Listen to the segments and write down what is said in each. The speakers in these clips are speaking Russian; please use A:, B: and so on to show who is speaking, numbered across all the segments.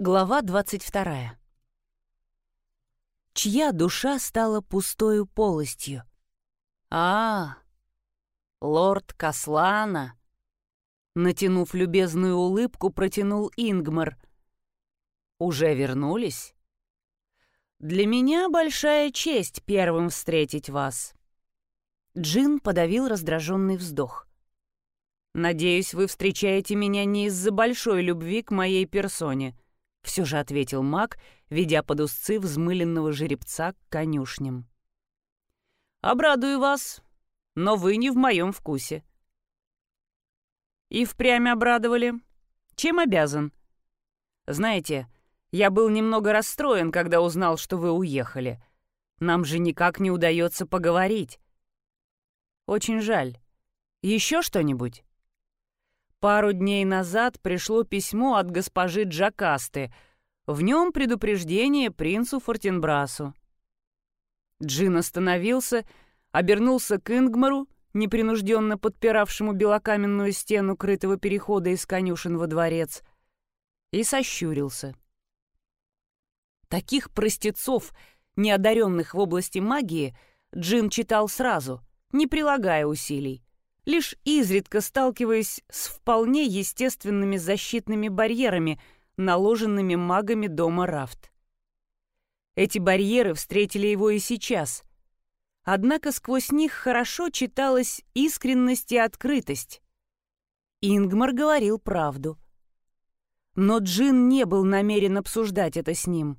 A: Глава 22. Чья душа стала пустою полостью? А, лорд Каслана. Натянув любезную улыбку, протянул Ингмар. Уже вернулись? Для меня большая честь первым встретить вас. Джин подавил раздраженный вздох. Надеюсь, вы встречаете меня не из-за большой любви к моей персоне — все же ответил маг, ведя под узцы взмыленного жеребца к конюшням. «Обрадую вас, но вы не в моем вкусе». «И впрямь обрадовали. Чем обязан?» «Знаете, я был немного расстроен, когда узнал, что вы уехали. Нам же никак не удается поговорить. Очень жаль. Еще что-нибудь?» Пару дней назад пришло письмо от госпожи Джакасты. В нем предупреждение принцу Фортенбрасу. Джин остановился, обернулся к Ингмару, непринужденно подпиравшему белокаменную стену крытого перехода из конюшен во дворец, и сощурился. Таких простецов, неодаренных в области магии, Джин читал сразу, не прилагая усилий лишь изредка сталкиваясь с вполне естественными защитными барьерами, наложенными магами дома Рафт. Эти барьеры встретили его и сейчас. Однако сквозь них хорошо читалась искренность и открытость. Ингмар говорил правду. Но Джин не был намерен обсуждать это с ним.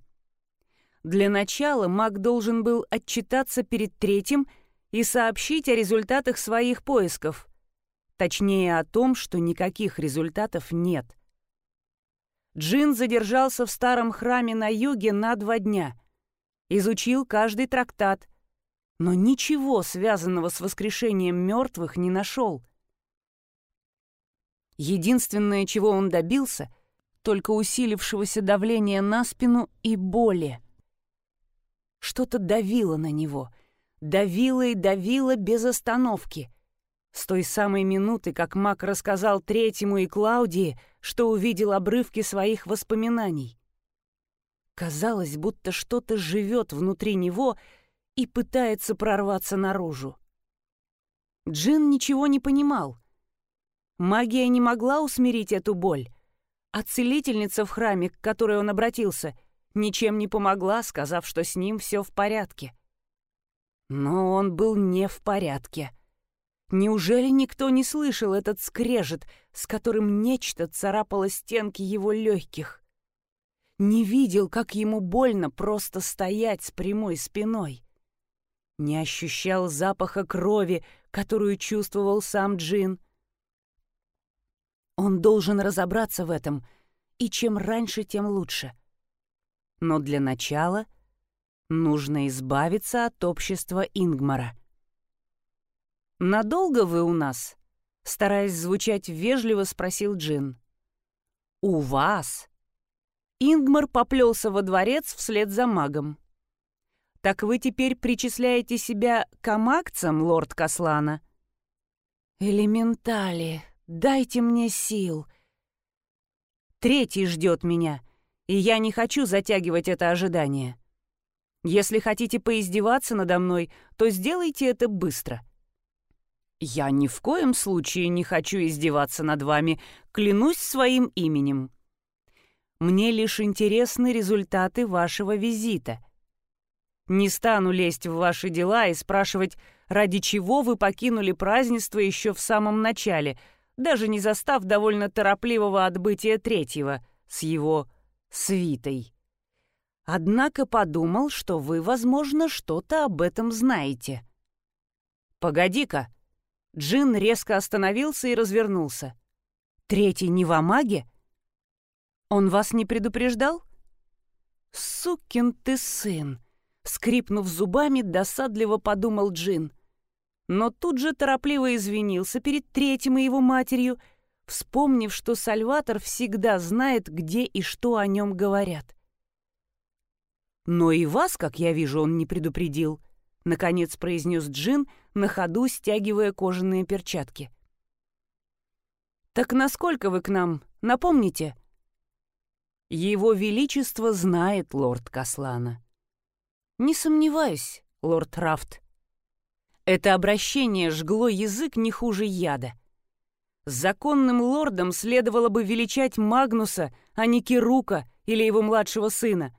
A: Для начала маг должен был отчитаться перед третьим и сообщить о результатах своих поисков. Точнее, о том, что никаких результатов нет. Джин задержался в старом храме на юге на два дня. Изучил каждый трактат, но ничего, связанного с воскрешением мертвых, не нашел. Единственное, чего он добился, только усилившегося давления на спину и боли. Что-то давило на него — давила и давила без остановки. С той самой минуты, как Мак рассказал третьему и Клаудии, что увидел обрывки своих воспоминаний. Казалось, будто что-то живет внутри него и пытается прорваться наружу. Джин ничего не понимал. Магия не могла усмирить эту боль, а целительница в храме, к которой он обратился, ничем не помогла, сказав, что с ним все в порядке. Но он был не в порядке. Неужели никто не слышал этот скрежет, с которым нечто царапало стенки его легких? Не видел, как ему больно просто стоять с прямой спиной? Не ощущал запаха крови, которую чувствовал сам Джин? Он должен разобраться в этом, и чем раньше, тем лучше. Но для начала — Нужно избавиться от общества Ингмара. «Надолго вы у нас?» — стараясь звучать вежливо, спросил Джин. «У вас?» Ингмар поплелся во дворец вслед за магом. «Так вы теперь причисляете себя к амакцам, лорд Каслана?» «Элементали, дайте мне сил!» «Третий ждет меня, и я не хочу затягивать это ожидание. Если хотите поиздеваться надо мной, то сделайте это быстро. Я ни в коем случае не хочу издеваться над вами, клянусь своим именем. Мне лишь интересны результаты вашего визита. Не стану лезть в ваши дела и спрашивать, ради чего вы покинули празднество еще в самом начале, даже не застав довольно торопливого отбытия третьего с его свитой. Однако подумал, что вы, возможно, что-то об этом знаете. «Погоди-ка!» Джин резко остановился и развернулся. «Третий не в Амаге? Он вас не предупреждал?» «Сукин ты сын!» Скрипнув зубами, досадливо подумал Джин. Но тут же торопливо извинился перед третьим и его матерью, вспомнив, что Сальватор всегда знает, где и что о нем говорят. «Но и вас, как я вижу, он не предупредил», — наконец произнес Джин, на ходу стягивая кожаные перчатки. «Так насколько вы к нам, напомните?» Его Величество знает лорд Каслана. Не сомневаюсь, лорд Рафт. Это обращение жгло язык не хуже яда. Законным лордом следовало бы величать Магнуса, а не Кирука или его младшего сына.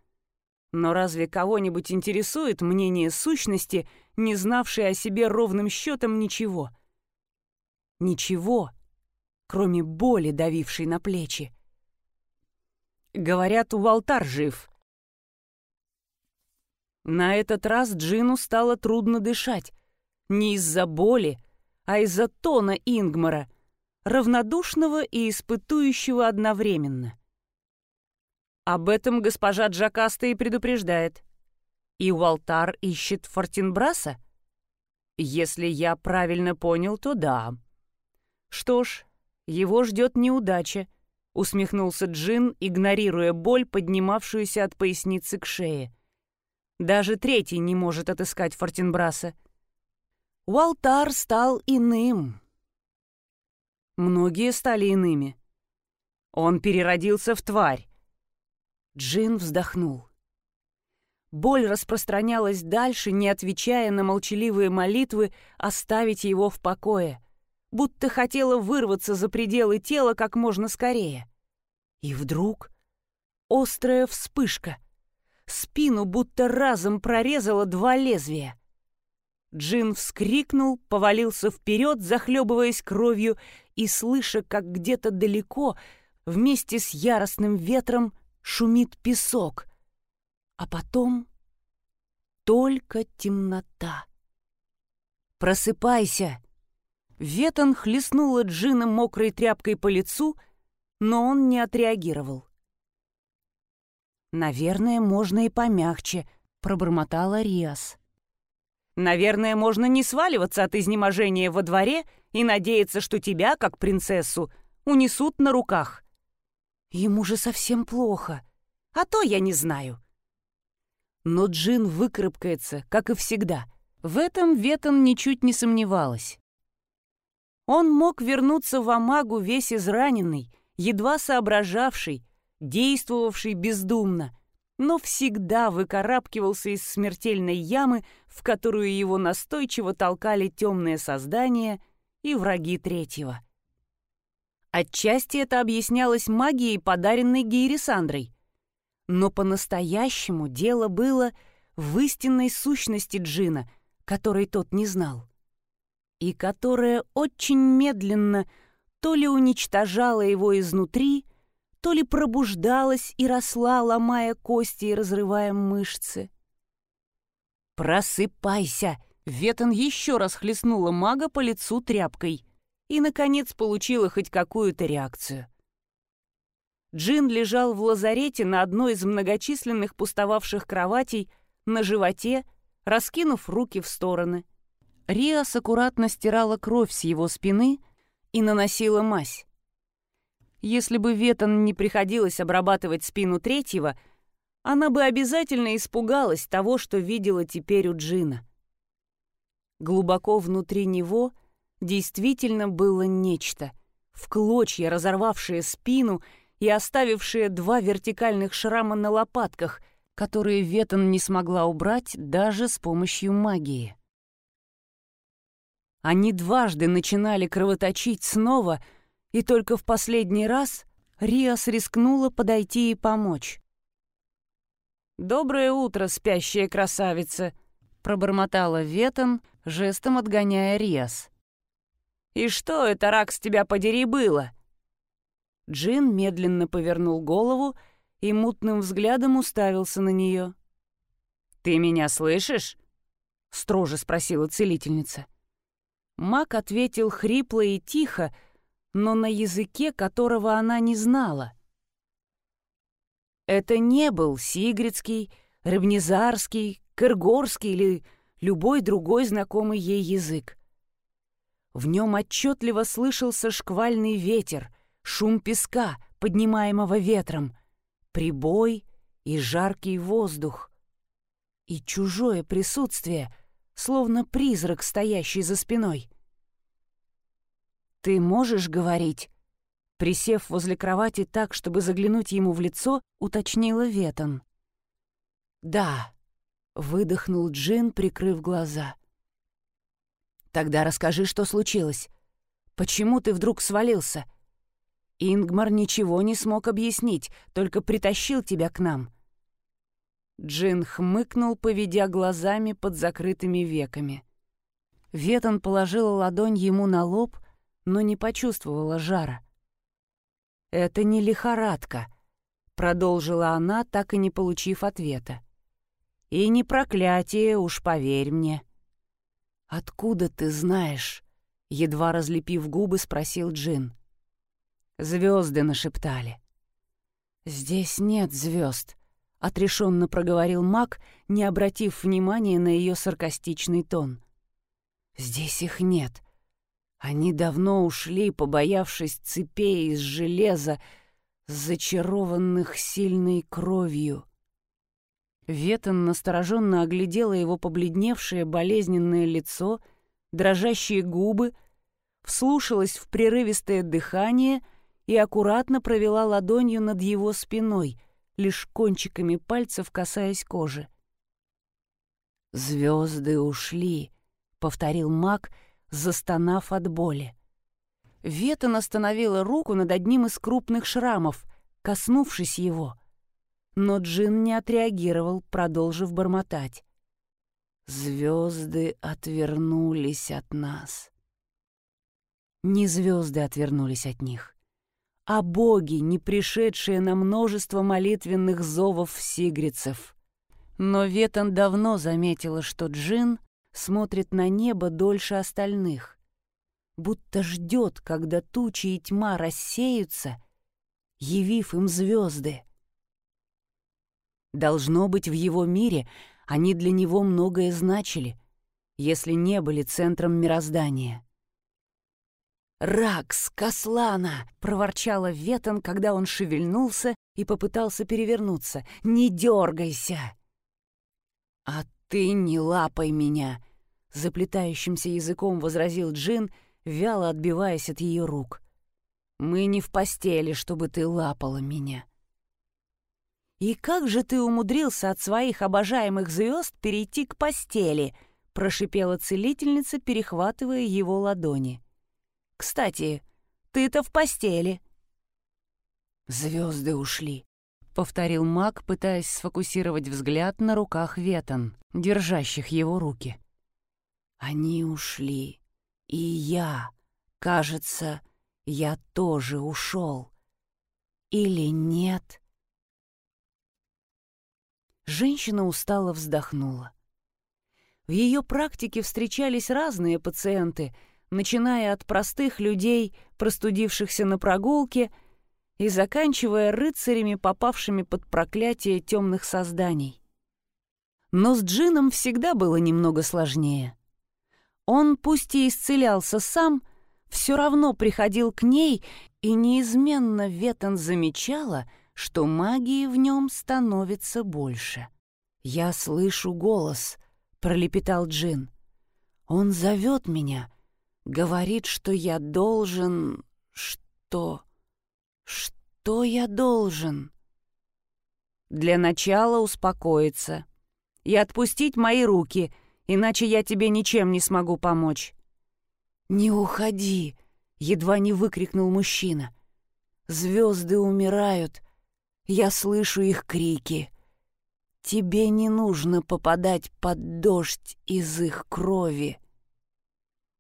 A: Но разве кого-нибудь интересует мнение сущности, не знавшей о себе ровным счетом ничего? Ничего, кроме боли, давившей на плечи. Говорят, Увалтар жив. На этот раз Джину стало трудно дышать. Не из-за боли, а из-за тона Ингмара — равнодушного и испытующего одновременно. Об этом госпожа Джакаста и предупреждает. И Уалтар ищет Фортинбраса? Если я правильно понял, то да. Что ж, его ждет неудача, усмехнулся Джин, игнорируя боль, поднимавшуюся от поясницы к шее. Даже третий не может отыскать Фортинбраса. Уалтар стал иным, Многие стали иными. Он переродился в тварь. Джин вздохнул. Боль распространялась дальше, не отвечая на молчаливые молитвы оставить его в покое, будто хотела вырваться за пределы тела как можно скорее. И вдруг острая вспышка. Спину будто разом прорезала два лезвия. Джин вскрикнул, повалился вперед, захлебываясь кровью, и слыша, как где-то далеко, вместе с яростным ветром, шумит песок. А потом только темнота. «Просыпайся!» Ветон хлестнула Джина мокрой тряпкой по лицу, но он не отреагировал. «Наверное, можно и помягче», — пробормотала Риас. Наверное, можно не сваливаться от изнеможения во дворе и надеяться, что тебя, как принцессу, унесут на руках. Ему же совсем плохо. А то я не знаю. Но Джин выкарабкается, как и всегда. В этом Ветон ничуть не сомневалась. Он мог вернуться в Амагу весь израненный, едва соображавший, действовавший бездумно, но всегда выкарабкивался из смертельной ямы, в которую его настойчиво толкали темные создания и враги третьего. Отчасти это объяснялось магией, подаренной Гейрисандрой. Но по-настоящему дело было в истинной сущности Джина, которой тот не знал. И которая очень медленно то ли уничтожала его изнутри, то ли пробуждалась и росла, ломая кости и разрывая мышцы. «Просыпайся!» Ветон еще раз хлестнула мага по лицу тряпкой и, наконец, получила хоть какую-то реакцию. Джин лежал в лазарете на одной из многочисленных пустовавших кроватей на животе, раскинув руки в стороны. Риас аккуратно стирала кровь с его спины и наносила мазь. Если бы Ветон не приходилось обрабатывать спину третьего, она бы обязательно испугалась того, что видела теперь у Джина. Глубоко внутри него действительно было нечто, в клочья разорвавшее спину и оставившее два вертикальных шрама на лопатках, которые Ветон не смогла убрать даже с помощью магии. Они дважды начинали кровоточить снова — и только в последний раз Риас рискнула подойти и помочь. «Доброе утро, спящая красавица!» — пробормотала Ветон, жестом отгоняя Риас. «И что это, Ракс, тебя подери, было?» Джин медленно повернул голову и мутным взглядом уставился на нее. «Ты меня слышишь?» — строже спросила целительница. Мак ответил хрипло и тихо, но на языке, которого она не знала. Это не был сигридский, рыбнезарский, кыргорский или любой другой знакомый ей язык. В нем отчетливо слышался шквальный ветер, шум песка, поднимаемого ветром, прибой и жаркий воздух. И чужое присутствие, словно призрак, стоящий за спиной — «Ты можешь говорить?» Присев возле кровати так, чтобы заглянуть ему в лицо, уточнила Ветон. «Да», — выдохнул Джин, прикрыв глаза. «Тогда расскажи, что случилось. Почему ты вдруг свалился?» Ингмар ничего не смог объяснить, только притащил тебя к нам. Джин хмыкнул, поведя глазами под закрытыми веками. Ветон положила ладонь ему на лоб, но не почувствовала жара. «Это не лихорадка», — продолжила она, так и не получив ответа. «И не проклятие, уж поверь мне». «Откуда ты знаешь?» — едва разлепив губы, спросил Джин. Звезды нашептали. «Здесь нет звезд», — отрешенно проговорил маг, не обратив внимания на ее саркастичный тон. «Здесь их нет. Они давно ушли, побоявшись цепей из железа, зачарованных сильной кровью». Ветон настороженно оглядела его побледневшее болезненное лицо, дрожащие губы, вслушалась в прерывистое дыхание — и аккуратно провела ладонью над его спиной, лишь кончиками пальцев касаясь кожи. «Звезды ушли», — повторил маг, застонав от боли. Ветон остановила руку над одним из крупных шрамов, коснувшись его. Но Джин не отреагировал, продолжив бормотать. «Звезды отвернулись от нас». Не звезды отвернулись от них а боги, не пришедшие на множество молитвенных зовов сигрицев. Но Ветон давно заметила, что Джин смотрит на небо дольше остальных, будто ждет, когда тучи и тьма рассеются, явив им звезды. Должно быть, в его мире они для него многое значили, если не были центром мироздания. «Ракс, Каслана!» — проворчала Ветон, когда он шевельнулся и попытался перевернуться. «Не дергайся!» «А ты не лапай меня!» — заплетающимся языком возразил Джин, вяло отбиваясь от ее рук. «Мы не в постели, чтобы ты лапала меня». «И как же ты умудрился от своих обожаемых звезд перейти к постели?» — прошипела целительница, перехватывая его ладони. Кстати, ты-то в постели». «Звезды ушли», — повторил маг, пытаясь сфокусировать взгляд на руках Ветон, держащих его руки. «Они ушли. И я, кажется, я тоже ушел. Или нет?» Женщина устало вздохнула. В ее практике встречались разные пациенты — начиная от простых людей, простудившихся на прогулке, и заканчивая рыцарями, попавшими под проклятие темных созданий. Но с Джином всегда было немного сложнее. Он, пусть и исцелялся сам, все равно приходил к ней, и неизменно Ветон замечала, что магии в нем становится больше. «Я слышу голос», — пролепетал Джин. «Он зовет меня, Говорит, что я должен... Что? Что я должен? Для начала успокоиться и отпустить мои руки, иначе я тебе ничем не смогу помочь. «Не уходи!» — едва не выкрикнул мужчина. «Звезды умирают. Я слышу их крики. Тебе не нужно попадать под дождь из их крови».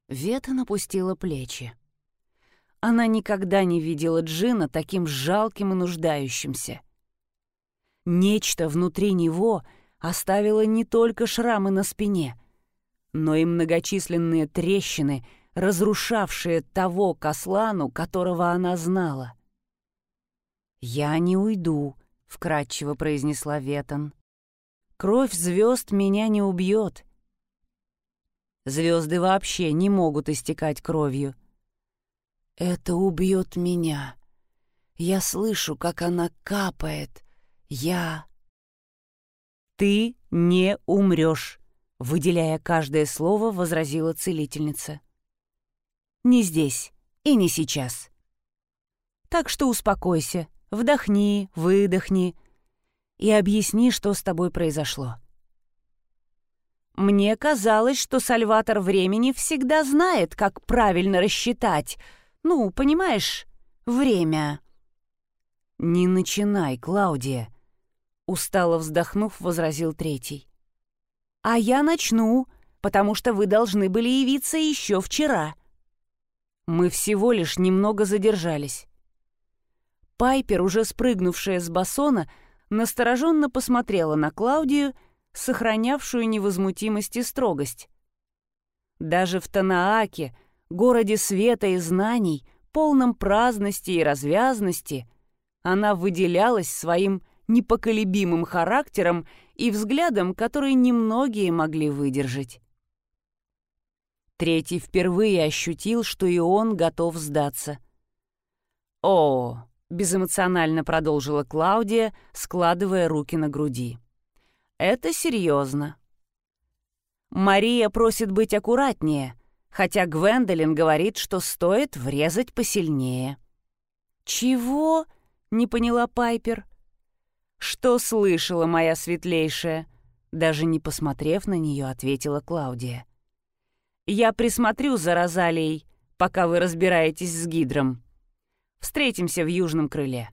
A: Вета напустила плечи. Она никогда не видела Джина таким жалким и нуждающимся. Нечто внутри него оставило не только шрамы на спине, но и многочисленные трещины, разрушавшие того Каслану, которого она знала. «Я не уйду», — вкратчиво произнесла Ветон. «Кровь звезд меня не убьет, Звезды вообще не могут истекать кровью. Это убьет меня. Я слышу, как она капает. Я... Ты не умрешь, выделяя каждое слово, возразила целительница. Не здесь и не сейчас. Так что успокойся, вдохни, выдохни и объясни, что с тобой произошло. Мне казалось, что Сальватор времени всегда знает, как правильно рассчитать. Ну, понимаешь, время. «Не начинай, Клаудия», — устало вздохнув, возразил третий. «А я начну, потому что вы должны были явиться еще вчера». Мы всего лишь немного задержались. Пайпер, уже спрыгнувшая с бассона, настороженно посмотрела на Клаудию, сохранявшую невозмутимость и строгость. Даже в Танааке, городе света и знаний, полном праздности и развязности, она выделялась своим непоколебимым характером и взглядом, который немногие могли выдержать. Третий впервые ощутил, что и он готов сдаться. «О!» — безэмоционально продолжила Клаудия, складывая руки на груди. «Это серьезно. Мария просит быть аккуратнее, хотя Гвендолин говорит, что стоит врезать посильнее». «Чего?» — не поняла Пайпер. «Что слышала моя светлейшая?» Даже не посмотрев на нее, ответила Клаудия. «Я присмотрю за Розалией, пока вы разбираетесь с Гидром. Встретимся в южном крыле».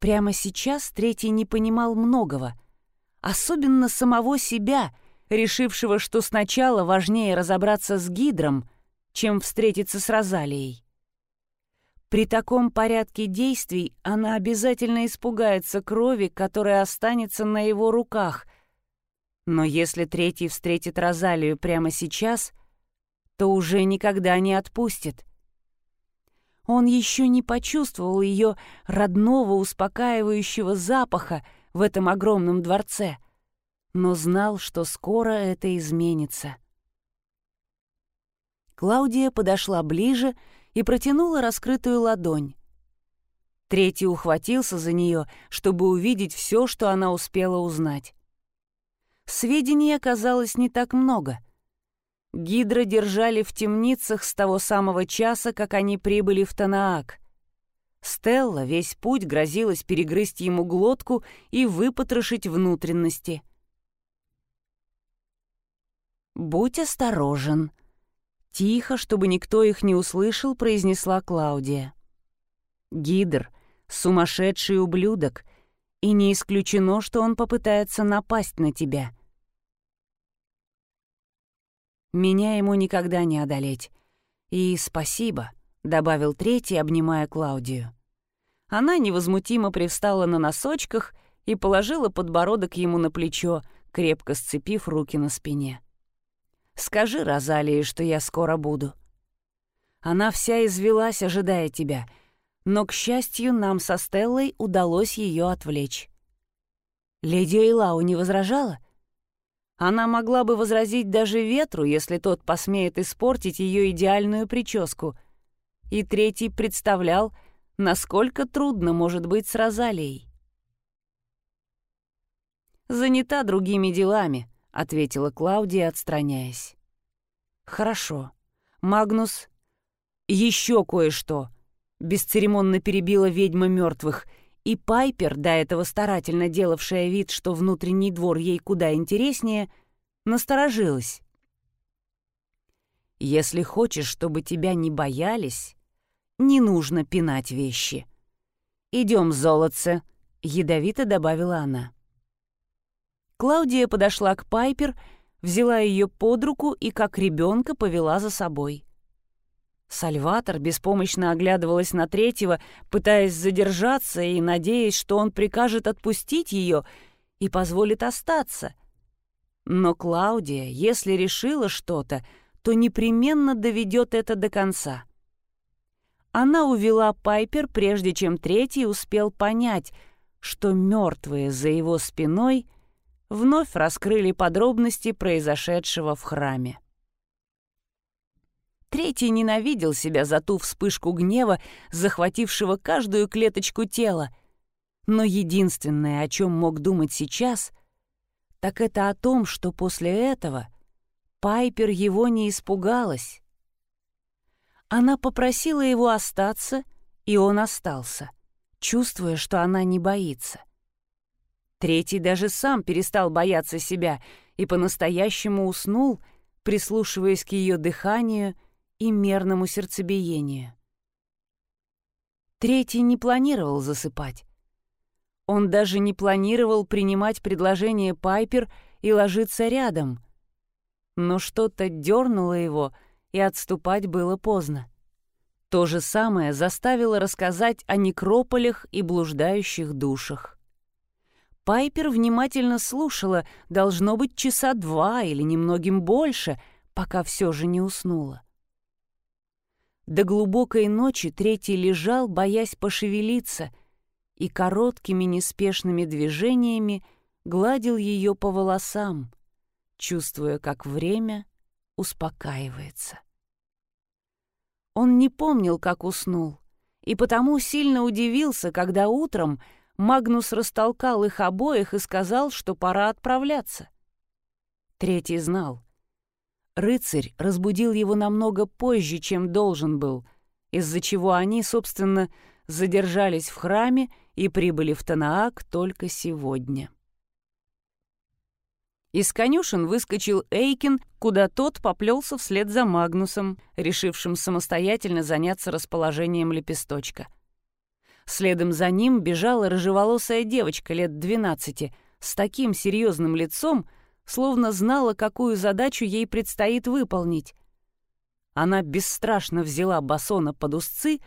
A: Прямо сейчас третий не понимал многого, особенно самого себя, решившего, что сначала важнее разобраться с Гидром, чем встретиться с Розалией. При таком порядке действий она обязательно испугается крови, которая останется на его руках. Но если третий встретит Розалию прямо сейчас, то уже никогда не отпустит. Он еще не почувствовал ее родного успокаивающего запаха в этом огромном дворце, но знал, что скоро это изменится. Клаудия подошла ближе и протянула раскрытую ладонь. Третий ухватился за нее, чтобы увидеть все, что она успела узнать. Сведений оказалось не так много. Гидра держали в темницах с того самого часа, как они прибыли в Танаак. Стелла весь путь грозилась перегрызть ему глотку и выпотрошить внутренности. «Будь осторожен», Тихо, чтобы никто их не услышал, произнесла Клаудия. «Гидр — сумасшедший ублюдок, и не исключено, что он попытается напасть на тебя. Меня ему никогда не одолеть. И спасибо», — добавил третий, обнимая Клаудию. Она невозмутимо привстала на носочках и положила подбородок ему на плечо, крепко сцепив руки на спине. Скажи Розалии, что я скоро буду. Она вся извелась, ожидая тебя, но, к счастью, нам со Стеллой удалось ее отвлечь. Леди Эйлау не возражала? Она могла бы возразить даже ветру, если тот посмеет испортить ее идеальную прическу. И третий представлял, насколько трудно может быть с Розалией. «Занята другими делами», — ответила Клаудия, отстраняясь. «Хорошо. Магнус...» «Еще кое-что!» — бесцеремонно перебила ведьма мертвых, и Пайпер, до этого старательно делавшая вид, что внутренний двор ей куда интереснее, насторожилась. «Если хочешь, чтобы тебя не боялись, не нужно пинать вещи. Идем, золотце!» — ядовито добавила она. Клаудия подошла к Пайпер, взяла ее под руку и как ребенка повела за собой. Сальватор беспомощно оглядывалась на третьего, пытаясь задержаться и надеясь, что он прикажет отпустить ее и позволит остаться. Но Клаудия, если решила что-то, то непременно доведет это до конца. Она увела Пайпер, прежде чем третий успел понять, что мертвые за его спиной — вновь раскрыли подробности произошедшего в храме. Третий ненавидел себя за ту вспышку гнева, захватившего каждую клеточку тела. Но единственное, о чем мог думать сейчас, так это о том, что после этого Пайпер его не испугалась. Она попросила его остаться И он остался, чувствуя, что она не боится. Третий даже сам перестал бояться себя и по-настоящему уснул, прислушиваясь к ее дыханию и мерному сердцебиению. Третий не планировал засыпать. Он даже не планировал принимать предложение Пайпер и ложиться рядом. Но что-то дернуло его, и отступать было поздно. То же самое заставило рассказать о некрополях и блуждающих душах. Пайпер внимательно слушала, должно быть, часа два или немногим больше, пока все же не уснула. До глубокой ночи третий лежал, боясь пошевелиться, и короткими неспешными движениями гладил ее по волосам, чувствуя, как время успокаивается. Он не помнил, как уснул, и потому сильно удивился, когда утром Магнус растолкал их обоих и сказал, что пора отправляться. Третий знал. Рыцарь разбудил его намного позже, чем должен был, из-за чего они, собственно, задержались в храме и прибыли в Танаак только сегодня. Из конюшен выскочил Эйкин, куда тот поплелся вслед за Магнусом, решившим самостоятельно заняться расположением лепесточка — Следом за ним бежала рыжеволосая девочка лет двенадцати с таким серьезным лицом, словно знала, какую задачу ей предстоит выполнить. Она бесстрашно взяла Басона под узцы,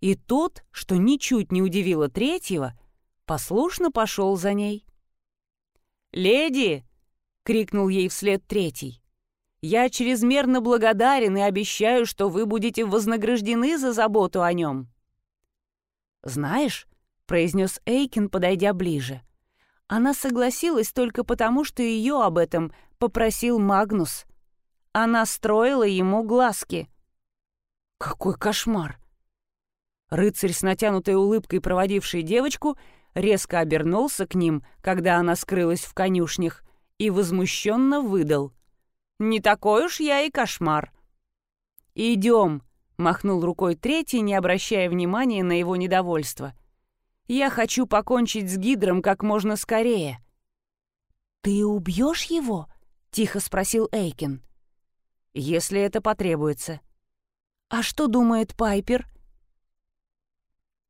A: и тот, что ничуть не удивило третьего, послушно пошел за ней. «Леди!» — крикнул ей вслед третий. «Я чрезмерно благодарен и обещаю, что вы будете вознаграждены за заботу о нем». «Знаешь», — произнес Эйкин, подойдя ближе, она согласилась только потому, что ее об этом попросил Магнус. Она строила ему глазки. Какой кошмар! Рыцарь с натянутой улыбкой, проводивший девочку, резко обернулся к ним, когда она скрылась в конюшнях, и возмущенно выдал. «Не такой уж я и кошмар!» «Идем!» Махнул рукой третий, не обращая внимания на его недовольство. «Я хочу покончить с Гидром как можно скорее». «Ты убьешь его?» — тихо спросил Эйкин. «Если это потребуется». «А что думает Пайпер?»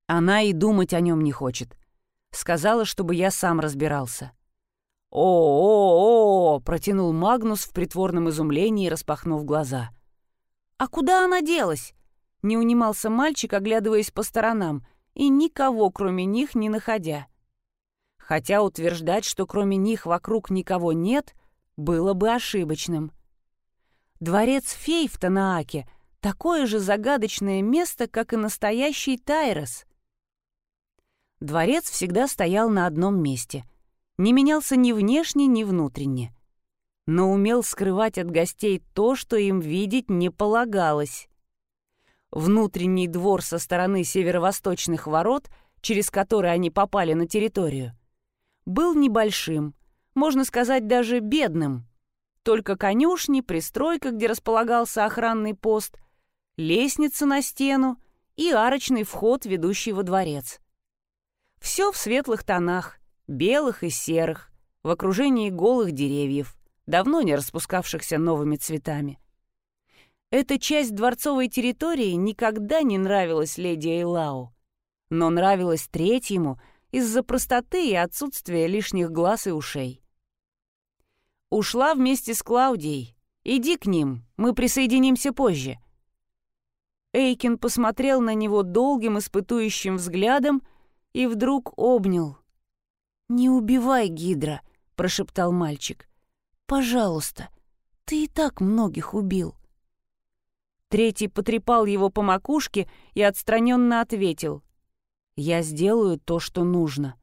A: Она и думать о нем не хочет. Сказала, чтобы я сам разбирался. «О-о-о!» — протянул Магнус в притворном изумлении, распахнув глаза. «А куда она делась? Не унимался мальчик, оглядываясь по сторонам, и никого, кроме них, не находя. Хотя утверждать, что кроме них вокруг никого нет, было бы ошибочным. Дворец фей в Танааке — такое же загадочное место, как и настоящий Тайрос. Дворец всегда стоял на одном месте, не менялся ни внешне, ни внутренне, но умел скрывать от гостей то, что им видеть не полагалось внутренний двор со стороны северо-восточных ворот, через которые они попали на территорию, был небольшим, можно сказать, даже бедным. Только конюшни, пристройка, где располагался охранный пост, лестница на стену и арочный вход, ведущий во дворец. Все в светлых тонах, белых и серых, в окружении голых деревьев, давно не распускавшихся новыми цветами. Эта часть дворцовой территории никогда не нравилась леди Эйлау, но нравилась третьему из-за простоты и отсутствия лишних глаз и ушей. Ушла вместе с Клаудией. Иди к ним, мы присоединимся позже. Эйкин посмотрел на него долгим испытующим взглядом и вдруг обнял. «Не убивай Гидра», — прошептал мальчик. «Пожалуйста, ты и так многих убил». Третий потрепал его по макушке и отстраненно ответил. «Я сделаю то, что нужно».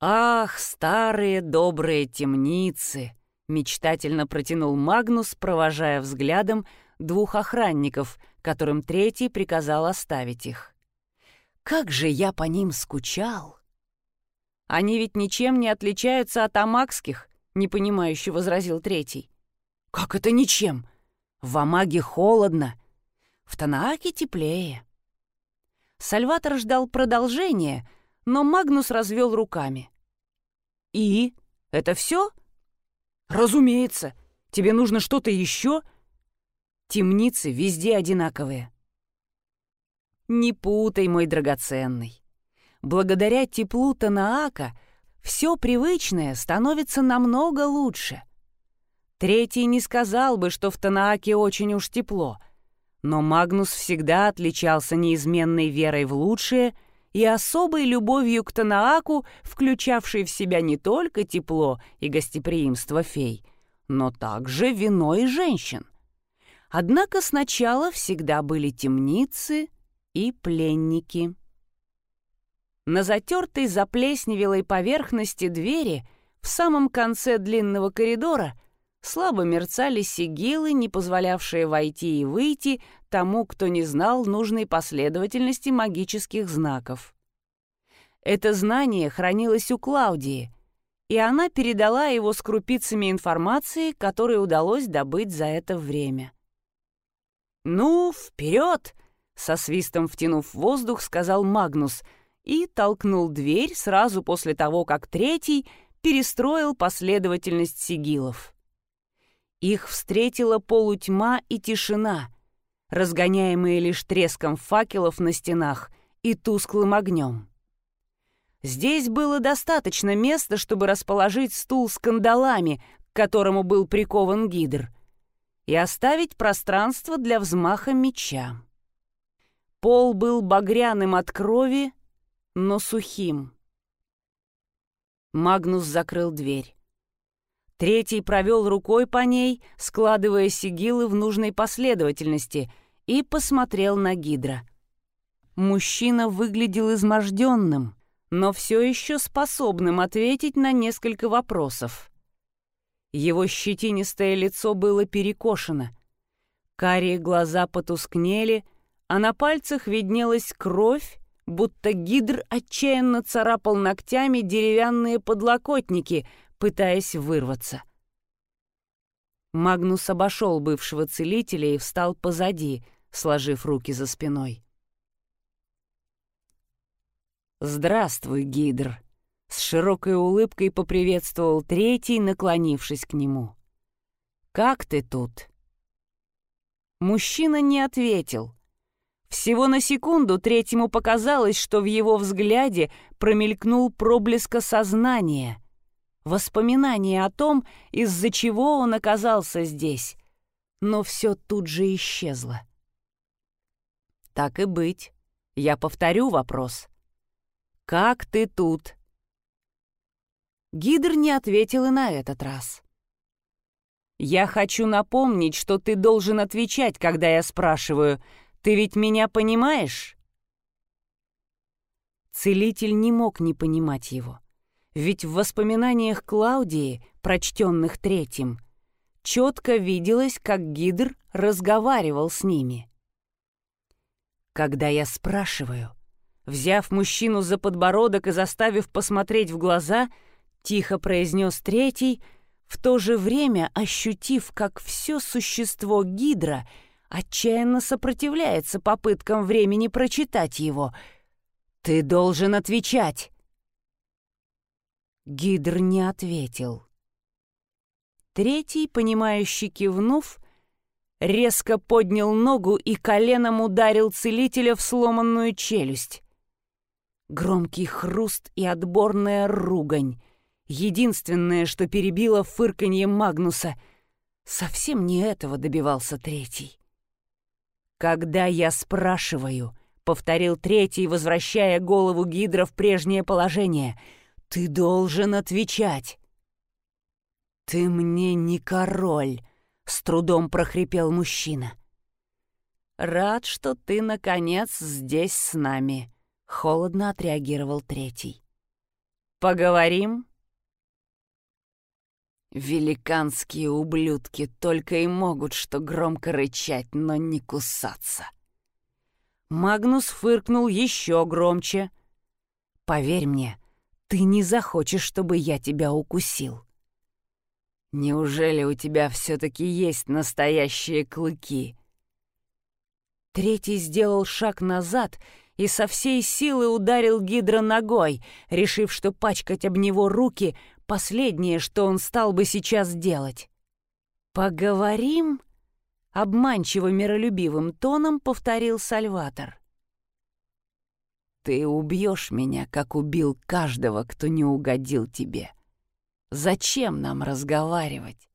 A: «Ах, старые добрые темницы!» — мечтательно протянул Магнус, провожая взглядом двух охранников, которым третий приказал оставить их. «Как же я по ним скучал!» «Они ведь ничем не отличаются от амакских», — непонимающе возразил третий. «Как это ничем?» В Амаге холодно. В Танааке теплее. Сальватор ждал продолжения, но Магнус развел руками. «И? Это все?» «Разумеется. Тебе нужно что-то еще?» Темницы везде одинаковые. Не путай, мой драгоценный. Благодаря теплу Танаака все привычное становится намного лучше. Третий не сказал бы, что в Танааке очень уж тепло, но Магнус всегда отличался неизменной верой в лучшее и особой любовью к Танааку, включавшей в себя не только тепло и гостеприимство фей, но также вино и женщин. Однако сначала всегда были темницы и пленники. На затертой заплесневелой поверхности двери в самом конце длинного коридора слабо мерцали сигилы, не позволявшие войти и выйти тому, кто не знал нужной последовательности магических знаков. Это знание хранилось у Клаудии, и она передала его с крупицами информации, которые удалось добыть за это время. «Ну, вперед!» — со свистом втянув воздух, сказал Магнус и толкнул дверь сразу после того, как третий перестроил последовательность сигилов. Их встретила полутьма и тишина, разгоняемые лишь треском факелов на стенах и тусклым огнем. Здесь было достаточно места, чтобы расположить стул с кандалами, к которому был прикован гидр — и оставить пространство для взмаха меча. Пол был багряным от крови, но сухим. Магнус закрыл дверь. Третий провел рукой по ней, складывая сигилы в нужной последовательности, и посмотрел на Гидра. Мужчина выглядел изможденным, но все еще способным ответить на несколько вопросов. Его щетинистое лицо было перекошено. Карие глаза потускнели, а на пальцах виднелась кровь, будто гидр отчаянно царапал ногтями деревянные подлокотники, пытаясь вырваться. Магнус обошел бывшего целителя и встал позади, сложив руки за спиной. «Здравствуй, гидр», с широкой улыбкой поприветствовал третий, наклонившись к нему. «Как ты тут?» Мужчина не ответил. Всего на секунду третьему показалось, что в его взгляде промелькнул проблеск сознания, воспоминание о том, из-за чего он оказался здесь. Но все тут же исчезло. «Так и быть. Я повторю вопрос. Как ты тут?» Гидр не ответил и на этот раз. «Я хочу напомнить, что ты должен отвечать, когда я спрашиваю. Ты ведь меня понимаешь?» Целитель не мог не понимать его. Ведь в воспоминаниях Клаудии, прочтенных третьим, четко виделось, как Гидр разговаривал с ними. «Когда я спрашиваю...» Взяв мужчину за подбородок и заставив посмотреть в глаза —— тихо произнес третий, в то же время ощутив, как все существо Гидра отчаянно сопротивляется попыткам времени прочитать его. «Ты должен отвечать!» Гидр не ответил. Третий, понимающий кивнув, резко поднял ногу и коленом ударил целителя в сломанную челюсть. Громкий хруст и отборная ругань. Единственное, что перебило фырканье Магнуса. Совсем не этого добивался третий. «Когда я спрашиваю», — повторил третий, возвращая голову Гидра в прежнее положение, — «ты должен отвечать». «Ты мне не король», — с трудом прохрипел мужчина. «Рад, что ты, наконец, здесь с нами», — холодно отреагировал третий. «Поговорим?» Великанские ублюдки только и могут что громко рычать, но не кусаться. Магнус фыркнул еще громче. «Поверь мне, ты не захочешь, чтобы я тебя укусил». «Неужели у тебя все-таки есть настоящие клыки?» Третий сделал шаг назад и со всей силы ударил Гидра ногой, решив, что пачкать об него руки — последнее, что он стал бы сейчас делать. «Поговорим?» — обманчиво миролюбивым тоном повторил Сальватор. «Ты убьешь меня, как убил каждого, кто не угодил тебе. Зачем нам разговаривать?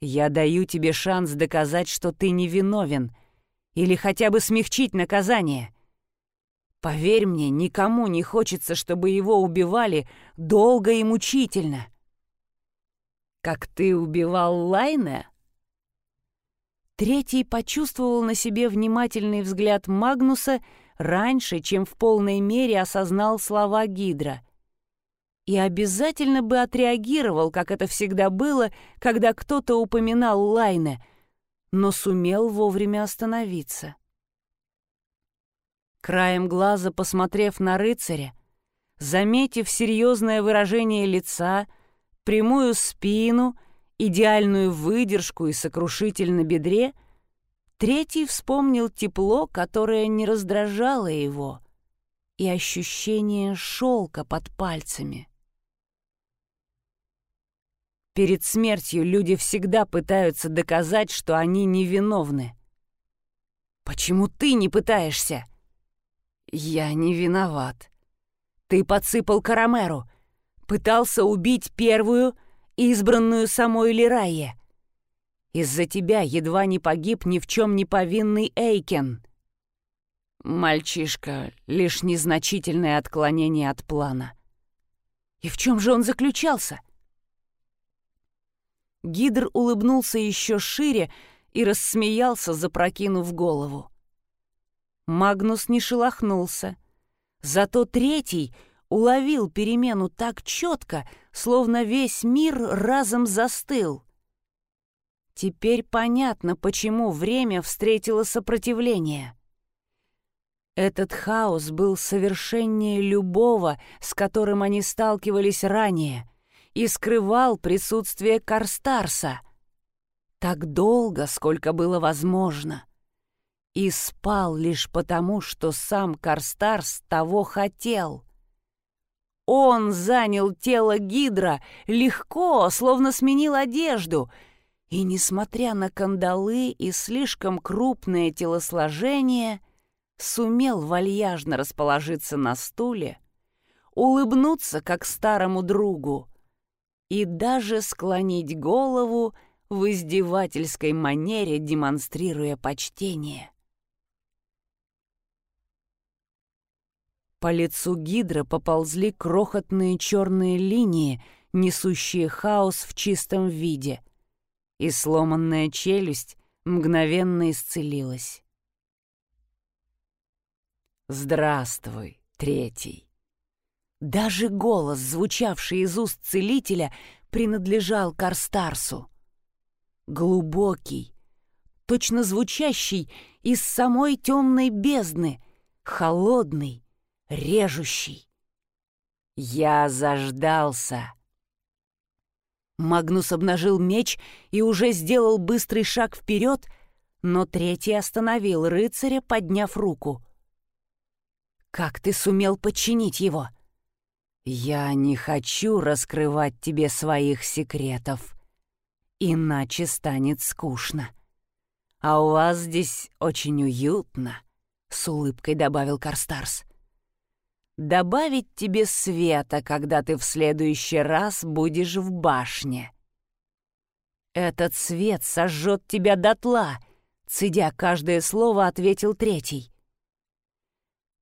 A: Я даю тебе шанс доказать, что ты невиновен, или хотя бы смягчить наказание. Поверь мне, никому не хочется, чтобы его убивали долго и мучительно. Как ты убивал Лайне? Третий почувствовал на себе внимательный взгляд Магнуса раньше, чем в полной мере осознал слова Гидра. И обязательно бы отреагировал, как это всегда было, когда кто-то упоминал Лайне, но сумел вовремя остановиться. Краем глаза посмотрев на рыцаря, заметив серьезное выражение лица, прямую спину, идеальную выдержку и сокрушитель на бедре, третий вспомнил тепло, которое не раздражало его, и ощущение шелка под пальцами. Перед смертью люди всегда пытаются доказать, что они невиновны. «Почему ты не пытаешься?» «Я не виноват. Ты подсыпал Карамеру, пытался убить первую, избранную самой Лирайе. Из-за тебя едва не погиб ни в чем не повинный Эйкен». Мальчишка — лишь незначительное отклонение от плана. И в чем же он заключался? Гидр улыбнулся еще шире и рассмеялся, запрокинув голову. Магнус не шелохнулся. Зато третий уловил перемену так четко, словно весь мир разом застыл. Теперь понятно, почему время встретило сопротивление. Этот хаос был совершеннее любого, с которым они сталкивались ранее, и скрывал присутствие Карстарса. Так долго, сколько было возможно и спал лишь потому, что сам Карстарс того хотел. Он занял тело Гидра легко, словно сменил одежду, и, несмотря на кандалы и слишком крупное телосложение, сумел вальяжно расположиться на стуле, улыбнуться, как старому другу, и даже склонить голову в издевательской манере, демонстрируя почтение. По лицу гидра поползли крохотные черные линии, несущие хаос в чистом виде, и сломанная челюсть мгновенно исцелилась. «Здравствуй, третий!» Даже голос, звучавший из уст целителя, принадлежал Карстарсу. Глубокий, точно звучащий из самой темной бездны, холодный, режущий. Я заждался. Магнус обнажил меч и уже сделал быстрый шаг вперед, но третий остановил рыцаря, подняв руку. «Как ты сумел подчинить его?» «Я не хочу раскрывать тебе своих секретов, иначе станет скучно. А у вас здесь очень уютно», — с улыбкой добавил Карстарс добавить тебе света, когда ты в следующий раз будешь в башне. Этот свет сожжет тебя дотла, цедя каждое слово, ответил третий.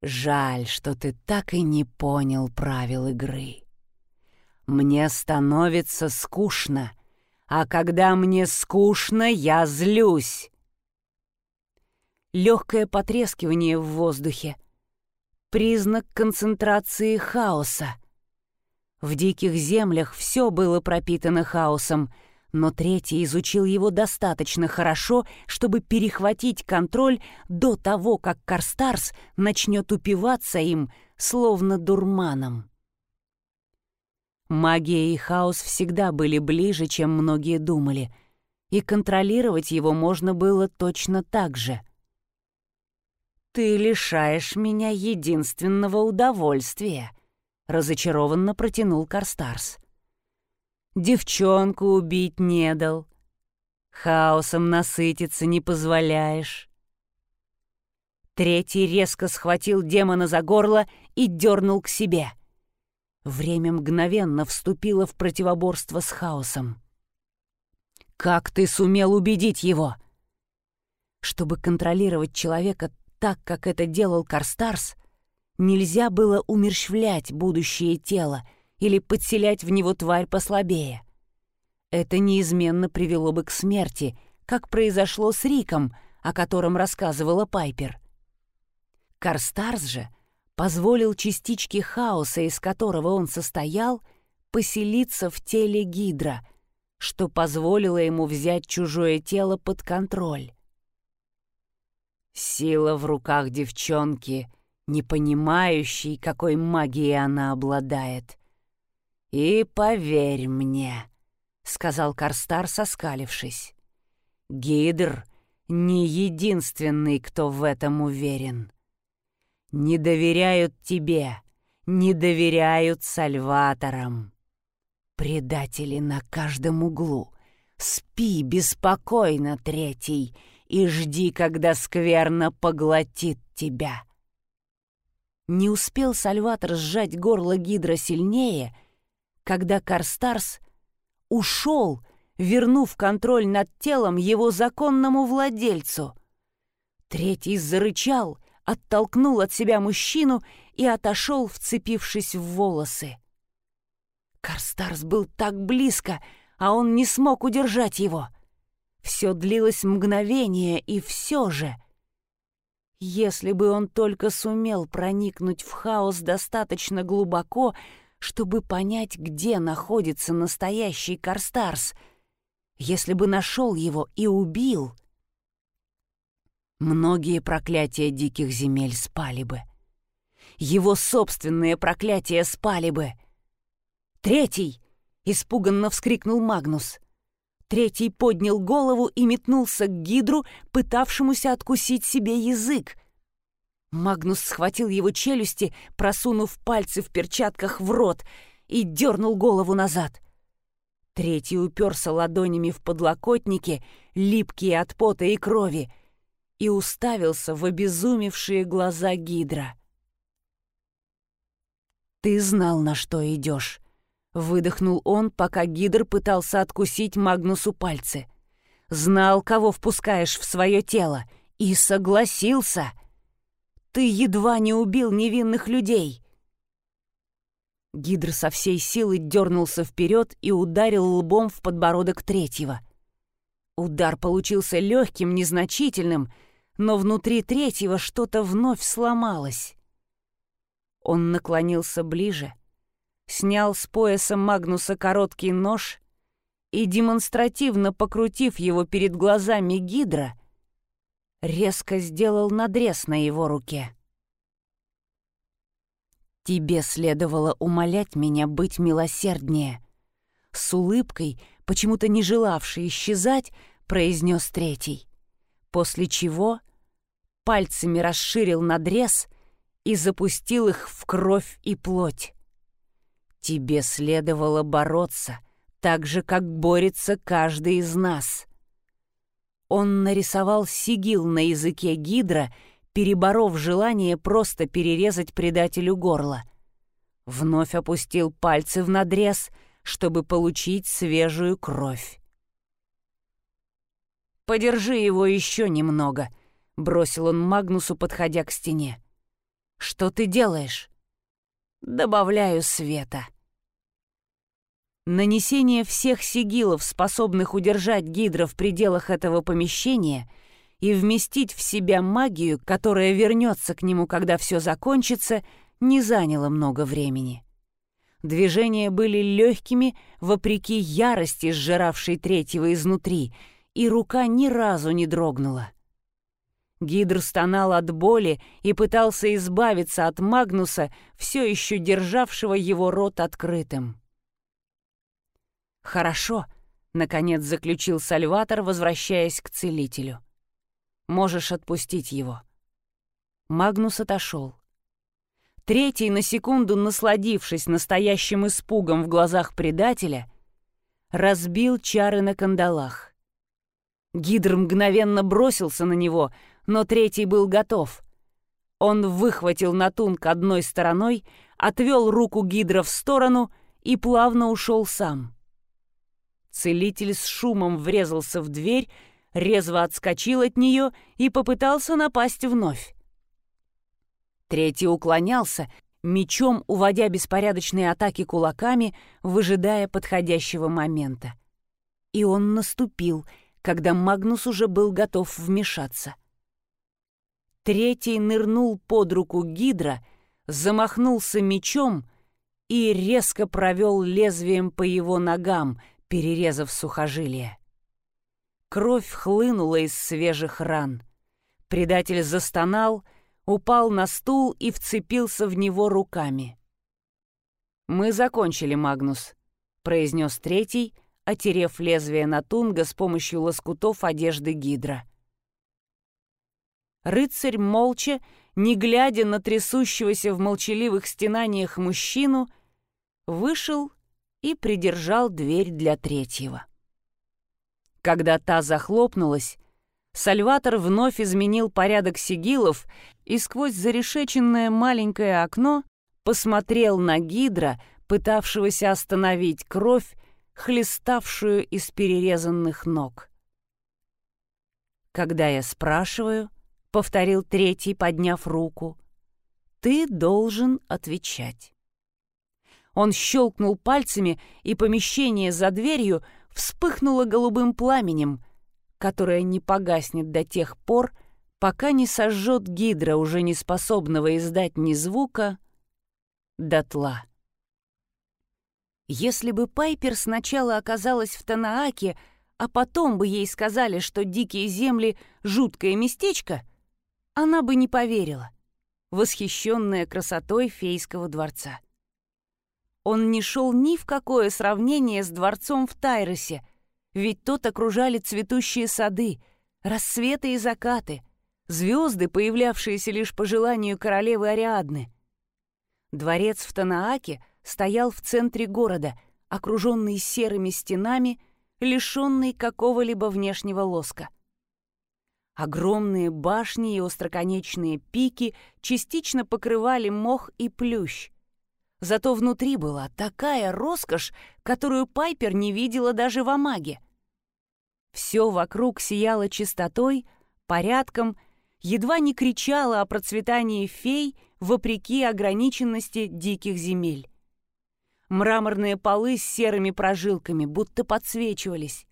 A: Жаль, что ты так и не понял правил игры. Мне становится скучно, а когда мне скучно, я злюсь. Легкое потрескивание в воздухе — признак концентрации хаоса. В диких землях все было пропитано хаосом, но третий изучил его достаточно хорошо, чтобы перехватить контроль до того, как Карстарс начнет упиваться им, словно дурманом. Магия и хаос всегда были ближе, чем многие думали, и контролировать его можно было точно так же — «Ты лишаешь меня единственного удовольствия», — разочарованно протянул Карстарс. «Девчонку убить не дал, хаосом насытиться не позволяешь». Третий резко схватил демона за горло и дернул к себе. Время мгновенно вступило в противоборство с хаосом. «Как ты сумел убедить его?» Чтобы контролировать человека так, как это делал Карстарс, нельзя было умерщвлять будущее тело или подселять в него тварь послабее. Это неизменно привело бы к смерти, как произошло с Риком, о котором рассказывала Пайпер. Карстарс же позволил частичке хаоса, из которого он состоял, поселиться в теле Гидра, что позволило ему взять чужое тело под контроль. Сила в руках девчонки, не понимающей, какой магией она обладает. «И поверь мне», — сказал Карстар, соскалившись, — «Гидр не единственный, кто в этом уверен. Не доверяют тебе, не доверяют сальваторам. Предатели на каждом углу. Спи беспокойно, третий, — и жди, когда скверно поглотит тебя. Не успел Сальватор сжать горло Гидра сильнее, когда Карстарс ушел, вернув контроль над телом его законному владельцу. Третий зарычал, оттолкнул от себя мужчину и отошел, вцепившись в волосы. Карстарс был так близко, а он не смог удержать его. Все длилось мгновение, и все же... Если бы он только сумел проникнуть в хаос достаточно глубоко, чтобы понять, где находится настоящий Карстарс, если бы нашел его и убил... Многие проклятия диких земель спали бы. Его собственные проклятия спали бы. «Третий!» — испуганно вскрикнул Магнус. Третий поднял голову и метнулся к гидру, пытавшемуся откусить себе язык. Магнус схватил его челюсти, просунув пальцы в перчатках в рот, и дернул голову назад. Третий уперся ладонями в подлокотники, липкие от пота и крови, и уставился в обезумевшие глаза гидра. «Ты знал, на что идешь», Выдохнул он, пока Гидр пытался откусить Магнусу пальцы. Знал, кого впускаешь в свое тело, и согласился. Ты едва не убил невинных людей. Гидр со всей силы дернулся вперед и ударил лбом в подбородок третьего. Удар получился легким, незначительным, но внутри третьего что-то вновь сломалось. Он наклонился ближе — снял с пояса Магнуса короткий нож и, демонстративно покрутив его перед глазами Гидра, резко сделал надрез на его руке. «Тебе следовало умолять меня быть милосерднее», — с улыбкой, почему-то не желавший исчезать, произнес третий, после чего пальцами расширил надрез и запустил их в кровь и плоть. Тебе следовало бороться, так же, как борется каждый из нас. Он нарисовал сигил на языке гидра, переборов желание просто перерезать предателю горло. Вновь опустил пальцы в надрез, чтобы получить свежую кровь. «Подержи его еще немного», — бросил он Магнусу, подходя к стене. «Что ты делаешь?» «Добавляю света». Нанесение всех сигилов, способных удержать гидра в пределах этого помещения и вместить в себя магию, которая вернется к нему, когда все закончится, не заняло много времени. Движения были легкими, вопреки ярости, сжиравшей третьего изнутри, и рука ни разу не дрогнула. Гидр стонал от боли и пытался избавиться от Магнуса, все еще державшего его рот открытым. «Хорошо», — наконец заключил Сальватор, возвращаясь к целителю. «Можешь отпустить его». Магнус отошел. Третий, на секунду насладившись настоящим испугом в глазах предателя, разбил чары на кандалах. Гидр мгновенно бросился на него, но третий был готов. Он выхватил натунг одной стороной, отвел руку Гидра в сторону и плавно ушел сам. Целитель с шумом врезался в дверь, резво отскочил от нее и попытался напасть вновь. Третий уклонялся, мечом уводя беспорядочные атаки кулаками, выжидая подходящего момента. И он наступил, когда Магнус уже был готов вмешаться. Третий нырнул под руку Гидра, замахнулся мечом и резко провел лезвием по его ногам, перерезав сухожилие. Кровь хлынула из свежих ран. Предатель застонал — упал на стул и вцепился в него руками. «Мы закончили, Магнус», — произнес третий, отерев лезвие на тунга с помощью лоскутов одежды гидра. Рыцарь молча, не глядя на трясущегося в молчаливых стенаниях мужчину, вышел и придержал дверь для третьего. Когда та захлопнулась, Сальватор вновь изменил порядок сигилов и сквозь зарешеченное маленькое окно посмотрел на Гидра, пытавшегося остановить кровь, хлеставшую из перерезанных ног. «Когда я спрашиваю», — повторил третий, подняв руку, — «ты должен отвечать». Он щелкнул пальцами, и помещение за дверью вспыхнуло голубым пламенем, которое не погаснет до тех пор, пока не сожжет гидра, уже не способного издать ни звука, дотла. Если бы Пайпер сначала оказалась в Танааке, а потом бы ей сказали, что дикие земли — жуткое местечко, она бы не поверила, восхищенная красотой фейского дворца. Он не шел ни в какое сравнение с дворцом в Тайросе — ведь тот окружали цветущие сады, рассветы и закаты, звезды, появлявшиеся лишь по желанию королевы Ариадны. Дворец в Танааке стоял в центре города, окруженный серыми стенами, лишенный какого-либо внешнего лоска. Огромные башни и остроконечные пики частично покрывали мох и плющ. Зато внутри была такая роскошь, которую Пайпер не видела даже в Амаге. Все вокруг сияло чистотой, порядком, едва не кричало о процветании фей вопреки ограниченности диких земель. Мраморные полы с серыми прожилками будто подсвечивались.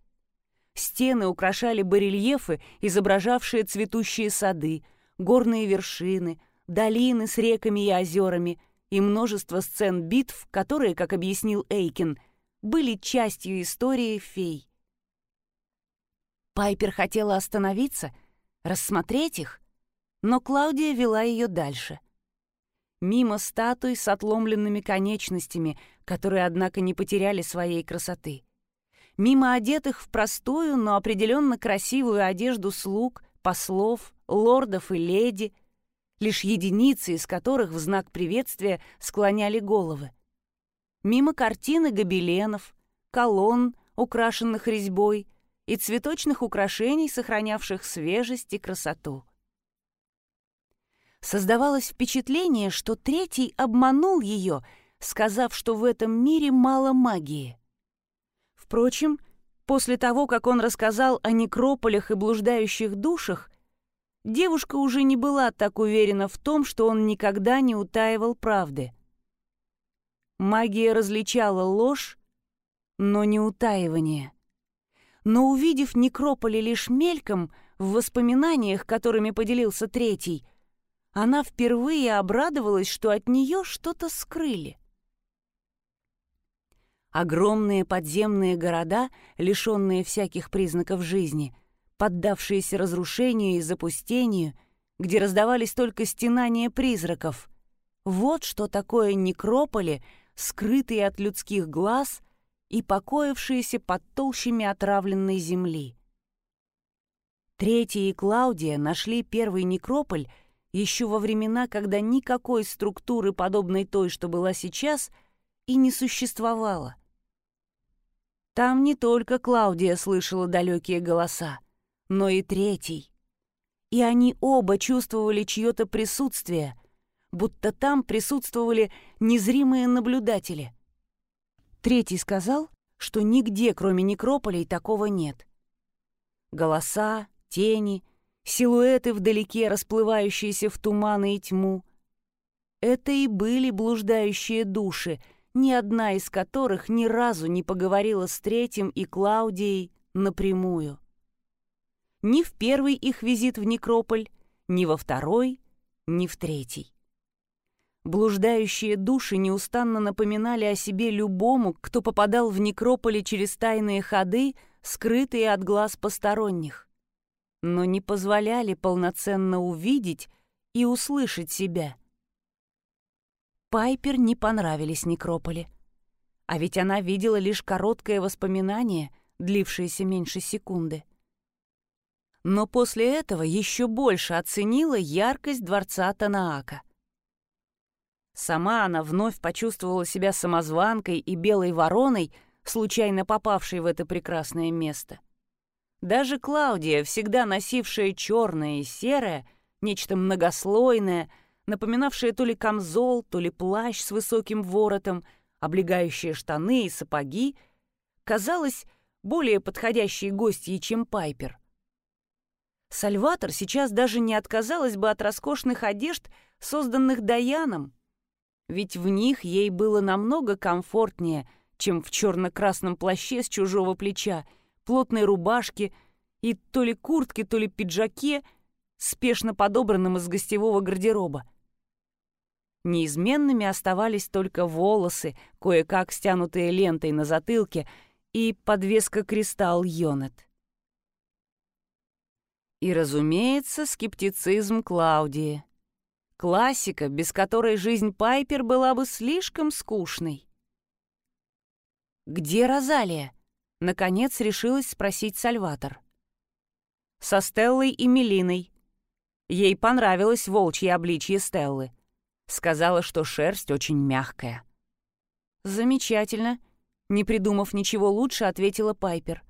A: Стены украшали барельефы, изображавшие цветущие сады, горные вершины, долины с реками и озерами и множество сцен битв, которые, как объяснил Эйкин, были частью истории фей. Пайпер хотела остановиться, рассмотреть их, но Клаудия вела ее дальше. Мимо статуй с отломленными конечностями, которые, однако, не потеряли своей красоты. Мимо одетых в простую, но определенно красивую одежду слуг, послов, лордов и леди, лишь единицы из которых в знак приветствия склоняли головы. Мимо картины гобеленов, колонн, украшенных резьбой, и цветочных украшений, сохранявших свежесть и красоту. Создавалось впечатление, что третий обманул ее, сказав, что в этом мире мало магии. Впрочем, после того, как он рассказал о некрополях и блуждающих душах, девушка уже не была так уверена в том, что он никогда не утаивал правды. Магия различала ложь, но не утаивание но увидев некрополи лишь мельком в воспоминаниях, которыми поделился третий, она впервые обрадовалась, что от нее что-то скрыли. Огромные подземные города, лишенные всяких признаков жизни, поддавшиеся разрушению и запустению, где раздавались только стенания призраков. Вот что такое некрополи, скрытые от людских глаз и покоившиеся под толщами отравленной земли. Третья и Клаудия нашли первый некрополь еще во времена, когда никакой структуры, подобной той, что была сейчас, и не существовало. Там не только Клаудия слышала далекие голоса, но и третий. И они оба чувствовали чье-то присутствие, будто там присутствовали незримые наблюдатели. Третий сказал, что нигде, кроме некрополей, такого нет. Голоса, тени, силуэты вдалеке, расплывающиеся в туманы и тьму. Это и были блуждающие души, ни одна из которых ни разу не поговорила с третьим и Клаудией напрямую. Ни в первый их визит в Некрополь, ни во второй, ни в третий. Блуждающие души неустанно напоминали о себе любому, кто попадал в некрополе через тайные ходы, скрытые от глаз посторонних, но не позволяли полноценно увидеть и услышать себя. Пайпер не понравились некрополи. А ведь она видела лишь короткое воспоминание, длившееся меньше секунды. Но после этого еще больше оценила яркость дворца Танаака — Сама она вновь почувствовала себя самозванкой и белой вороной, случайно попавшей в это прекрасное место. Даже Клаудия, всегда носившая черное и серое, нечто многослойное, напоминавшее то ли камзол, то ли плащ с высоким воротом, облегающие штаны и сапоги, казалась более подходящей гостьей, чем Пайпер. Сальватор сейчас даже не отказалась бы от роскошных одежд, созданных Даяном, ведь в них ей было намного комфортнее, чем в черно-красном плаще с чужого плеча, плотной рубашке и то ли куртке, то ли пиджаке, спешно подобранном из гостевого гардероба. Неизменными оставались только волосы, кое-как стянутые лентой на затылке, и подвеска кристалл Йонет. И, разумеется, скептицизм Клаудии. Классика, без которой жизнь Пайпер была бы слишком скучной. «Где Розалия?» — наконец решилась спросить Сальватор. «Со Стеллой и Мелиной. Ей понравилось волчье обличье Стеллы. Сказала, что шерсть очень мягкая». «Замечательно», — не придумав ничего лучше, ответила Пайпер.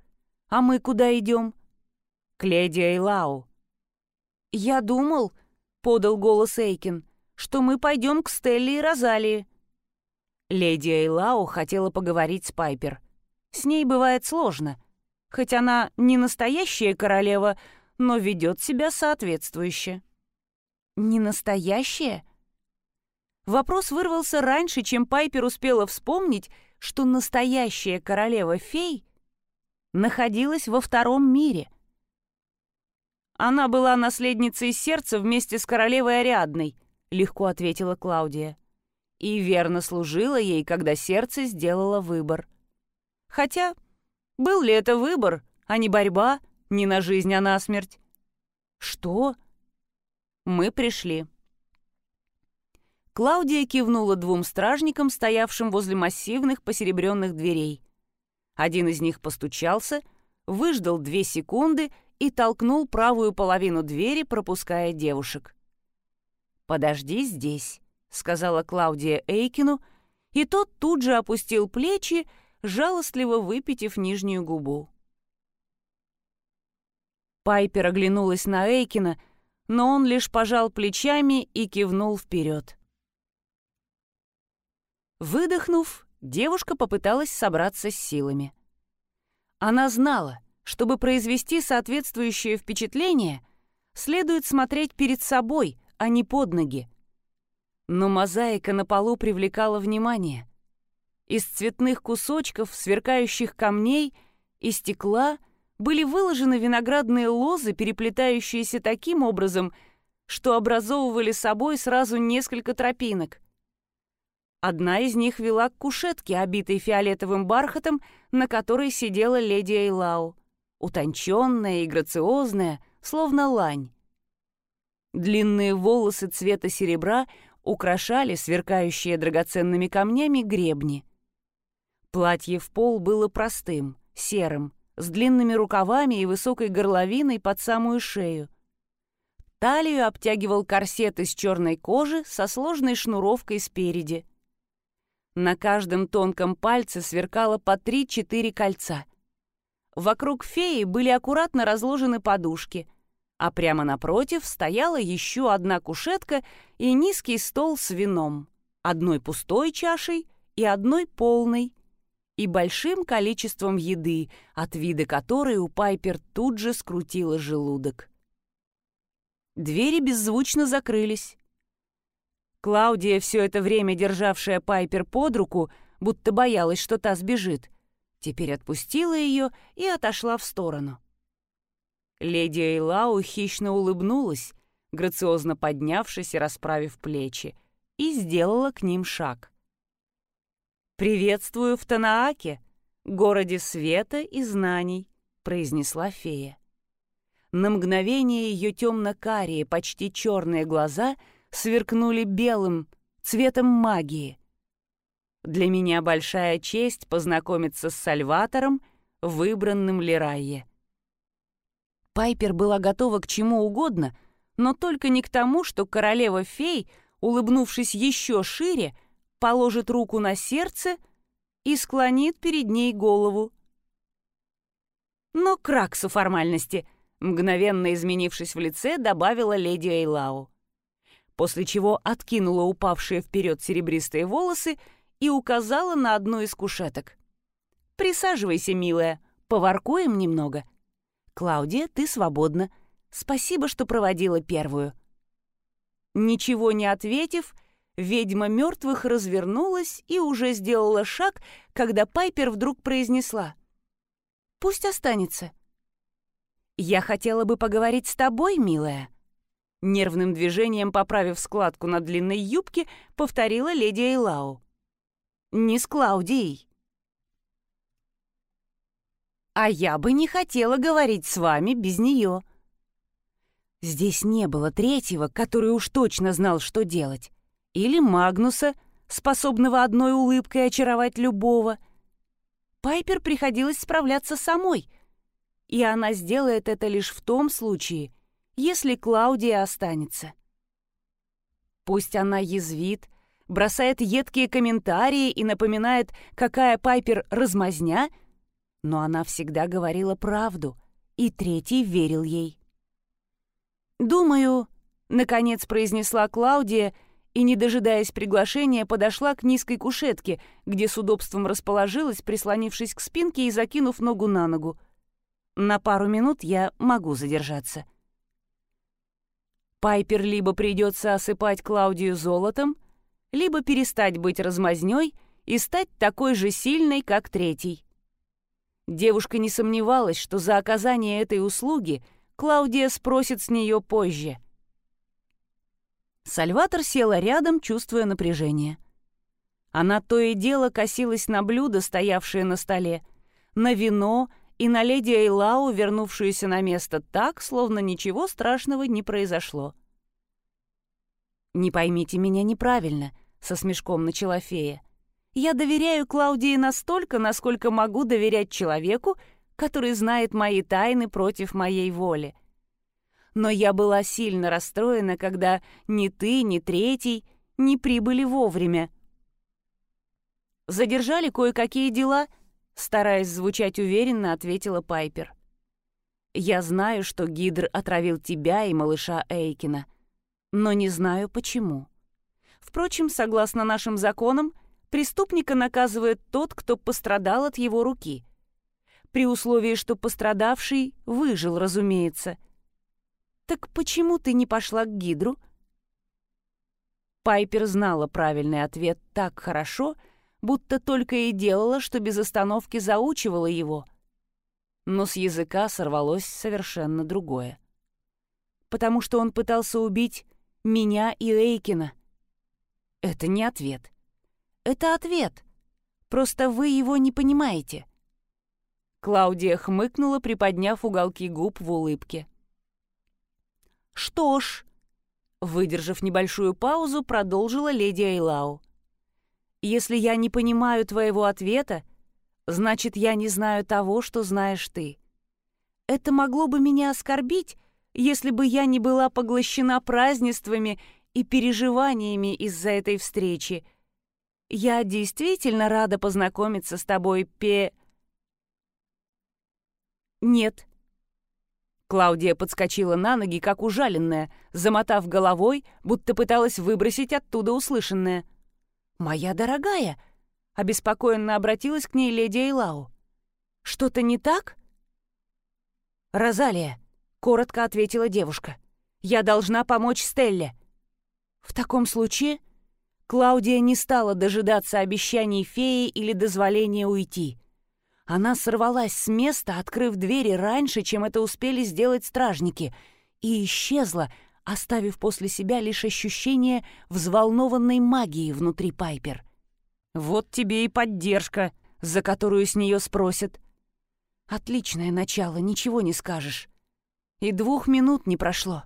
A: «А мы куда идем?» «К леди Эйлау». «Я думал», подал голос Эйкин, что мы пойдем к Стелле и Розалии. Леди Эйлау хотела поговорить с Пайпер. С ней бывает сложно. Хоть она не настоящая королева, но ведет себя соответствующе. Не настоящая? Вопрос вырвался раньше, чем Пайпер успела вспомнить, что настоящая королева-фей находилась во втором мире. «Она была наследницей сердца вместе с королевой Ариадной», — легко ответила Клаудия. «И верно служила ей, когда сердце сделало выбор. Хотя, был ли это выбор, а не борьба, не на жизнь, а на смерть?» «Что?» «Мы пришли». Клаудия кивнула двум стражникам, стоявшим возле массивных посеребренных дверей. Один из них постучался, выждал две секунды — и толкнул правую половину двери, пропуская девушек. «Подожди здесь», — сказала Клаудия Эйкину, и тот тут же опустил плечи, жалостливо выпитив нижнюю губу. Пайпер оглянулась на Эйкина, но он лишь пожал плечами и кивнул вперед. Выдохнув, девушка попыталась собраться с силами. Она знала, чтобы произвести соответствующее впечатление, следует смотреть перед собой, а не под ноги. Но мозаика на полу привлекала внимание. Из цветных кусочков, сверкающих камней и стекла были выложены виноградные лозы, переплетающиеся таким образом, что образовывали собой сразу несколько тропинок. Одна из них вела к кушетке, обитой фиолетовым бархатом, на которой сидела леди Эйлау утонченная и грациозная, словно лань. Длинные волосы цвета серебра украшали сверкающие драгоценными камнями гребни. Платье в пол было простым, серым, с длинными рукавами и высокой горловиной под самую шею. Талию обтягивал корсет из черной кожи со сложной шнуровкой спереди. На каждом тонком пальце сверкало по три-четыре кольца. Вокруг феи были аккуратно разложены подушки, а прямо напротив стояла еще одна кушетка и низкий стол с вином, одной пустой чашей и одной полной, и большим количеством еды, от вида которой у Пайпер тут же скрутило желудок. Двери беззвучно закрылись. Клаудия, все это время державшая Пайпер под руку, будто боялась, что та сбежит, теперь отпустила ее и отошла в сторону. Леди Эйлау хищно улыбнулась, грациозно поднявшись и расправив плечи, и сделала к ним шаг. «Приветствую в Танааке, городе света и знаний», — произнесла фея. На мгновение ее темно-карие, почти черные глаза сверкнули белым, цветом магии. Для меня большая честь познакомиться с Сальватором, выбранным Лерайе. Пайпер была готова к чему угодно, но только не к тому, что королева-фей, улыбнувшись еще шире, положит руку на сердце и склонит перед ней голову. Но краксу формальности, мгновенно изменившись в лице, добавила леди Эйлау. После чего откинула упавшие вперед серебристые волосы и указала на одну из кушеток. «Присаживайся, милая, поваркуем немного. Клаудия, ты свободна. Спасибо, что проводила первую». Ничего не ответив, Ведьма мертвых развернулась и уже сделала шаг, когда Пайпер вдруг произнесла. «Пусть останется». «Я хотела бы поговорить с тобой, милая». Нервным движением, поправив складку на длинной юбке, повторила леди Эйлау. «Не с Клаудией». «А я бы не хотела говорить с вами без нее». Здесь не было третьего, который уж точно знал, что делать или Магнуса, способного одной улыбкой очаровать любого. Пайпер приходилось справляться самой, и она сделает это лишь в том случае, если Клаудия останется. Пусть она язвит, бросает едкие комментарии и напоминает, какая Пайпер размазня, но она всегда говорила правду, и третий верил ей. «Думаю», — наконец произнесла Клаудия, и, не дожидаясь приглашения, подошла к низкой кушетке, где с удобством расположилась, прислонившись к спинке и закинув ногу на ногу. На пару минут я могу задержаться. Пайпер либо придется осыпать Клаудию золотом, либо перестать быть размазнёй и стать такой же сильной, как третий. Девушка не сомневалась, что за оказание этой услуги Клаудия спросит с нее позже — Сальватор села рядом, чувствуя напряжение. Она то и дело косилась на блюдо, стоявшее на столе, на вино и на леди Эйлау, вернувшуюся на место так, словно ничего страшного не произошло. «Не поймите меня неправильно», — со смешком начала фея. «Я доверяю Клаудии настолько, насколько могу доверять человеку, который знает мои тайны против моей воли но я была сильно расстроена, когда ни ты, ни третий не прибыли вовремя. «Задержали кое-какие дела?» Стараясь звучать уверенно, ответила Пайпер. «Я знаю, что Гидр отравил тебя и малыша Эйкина, но не знаю, почему. Впрочем, согласно нашим законам, преступника наказывает тот, кто пострадал от его руки. При условии, что пострадавший выжил, разумеется — «Так почему ты не пошла к Гидру?» Пайпер знала правильный ответ так хорошо, будто только и делала, что без остановки заучивала его. Но с языка сорвалось совершенно другое. Потому что он пытался убить меня и Эйкина. Это не ответ. Это ответ. Просто вы его не понимаете. Клаудия хмыкнула, приподняв уголки губ в улыбке. «Что ж...» Выдержав небольшую паузу, продолжила леди Эйлау. «Если я не понимаю твоего ответа, значит, я не знаю того, что знаешь ты. Это могло бы меня оскорбить, если бы я не была поглощена празднествами и переживаниями из-за этой встречи. Я действительно рада познакомиться с тобой, Пе...» «Нет». Клаудия подскочила на ноги, как ужаленная, замотав головой, будто пыталась выбросить оттуда услышанное. «Моя дорогая!» — обеспокоенно обратилась к ней леди Эйлау. «Что-то не так?» «Розалия», — коротко ответила девушка, — «я должна помочь Стелле». В таком случае Клаудия не стала дожидаться обещаний феи или дозволения уйти. Она сорвалась с места, открыв двери раньше, чем это успели сделать стражники, и исчезла, оставив после себя лишь ощущение взволнованной магии внутри Пайпер. «Вот тебе и поддержка, за которую с нее спросят». «Отличное начало, ничего не скажешь». И двух минут не прошло.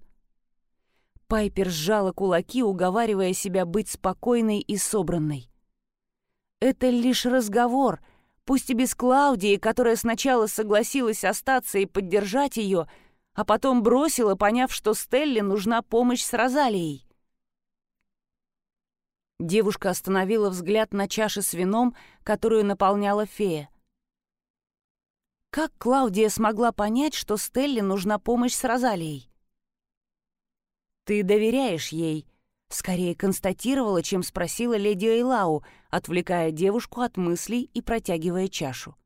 A: Пайпер сжала кулаки, уговаривая себя быть спокойной и собранной. Это лишь разговор, пусть и без Клаудии, которая сначала согласилась остаться и поддержать ее, а потом бросила, поняв, что Стелле нужна помощь с Розалией. Девушка остановила взгляд на чаше с вином, которую наполняла фея. Как Клаудия смогла понять, что Стелле нужна помощь с Розалией? «Ты доверяешь ей?» Скорее констатировала, чем спросила леди Эйлау, отвлекая девушку от мыслей и протягивая чашу.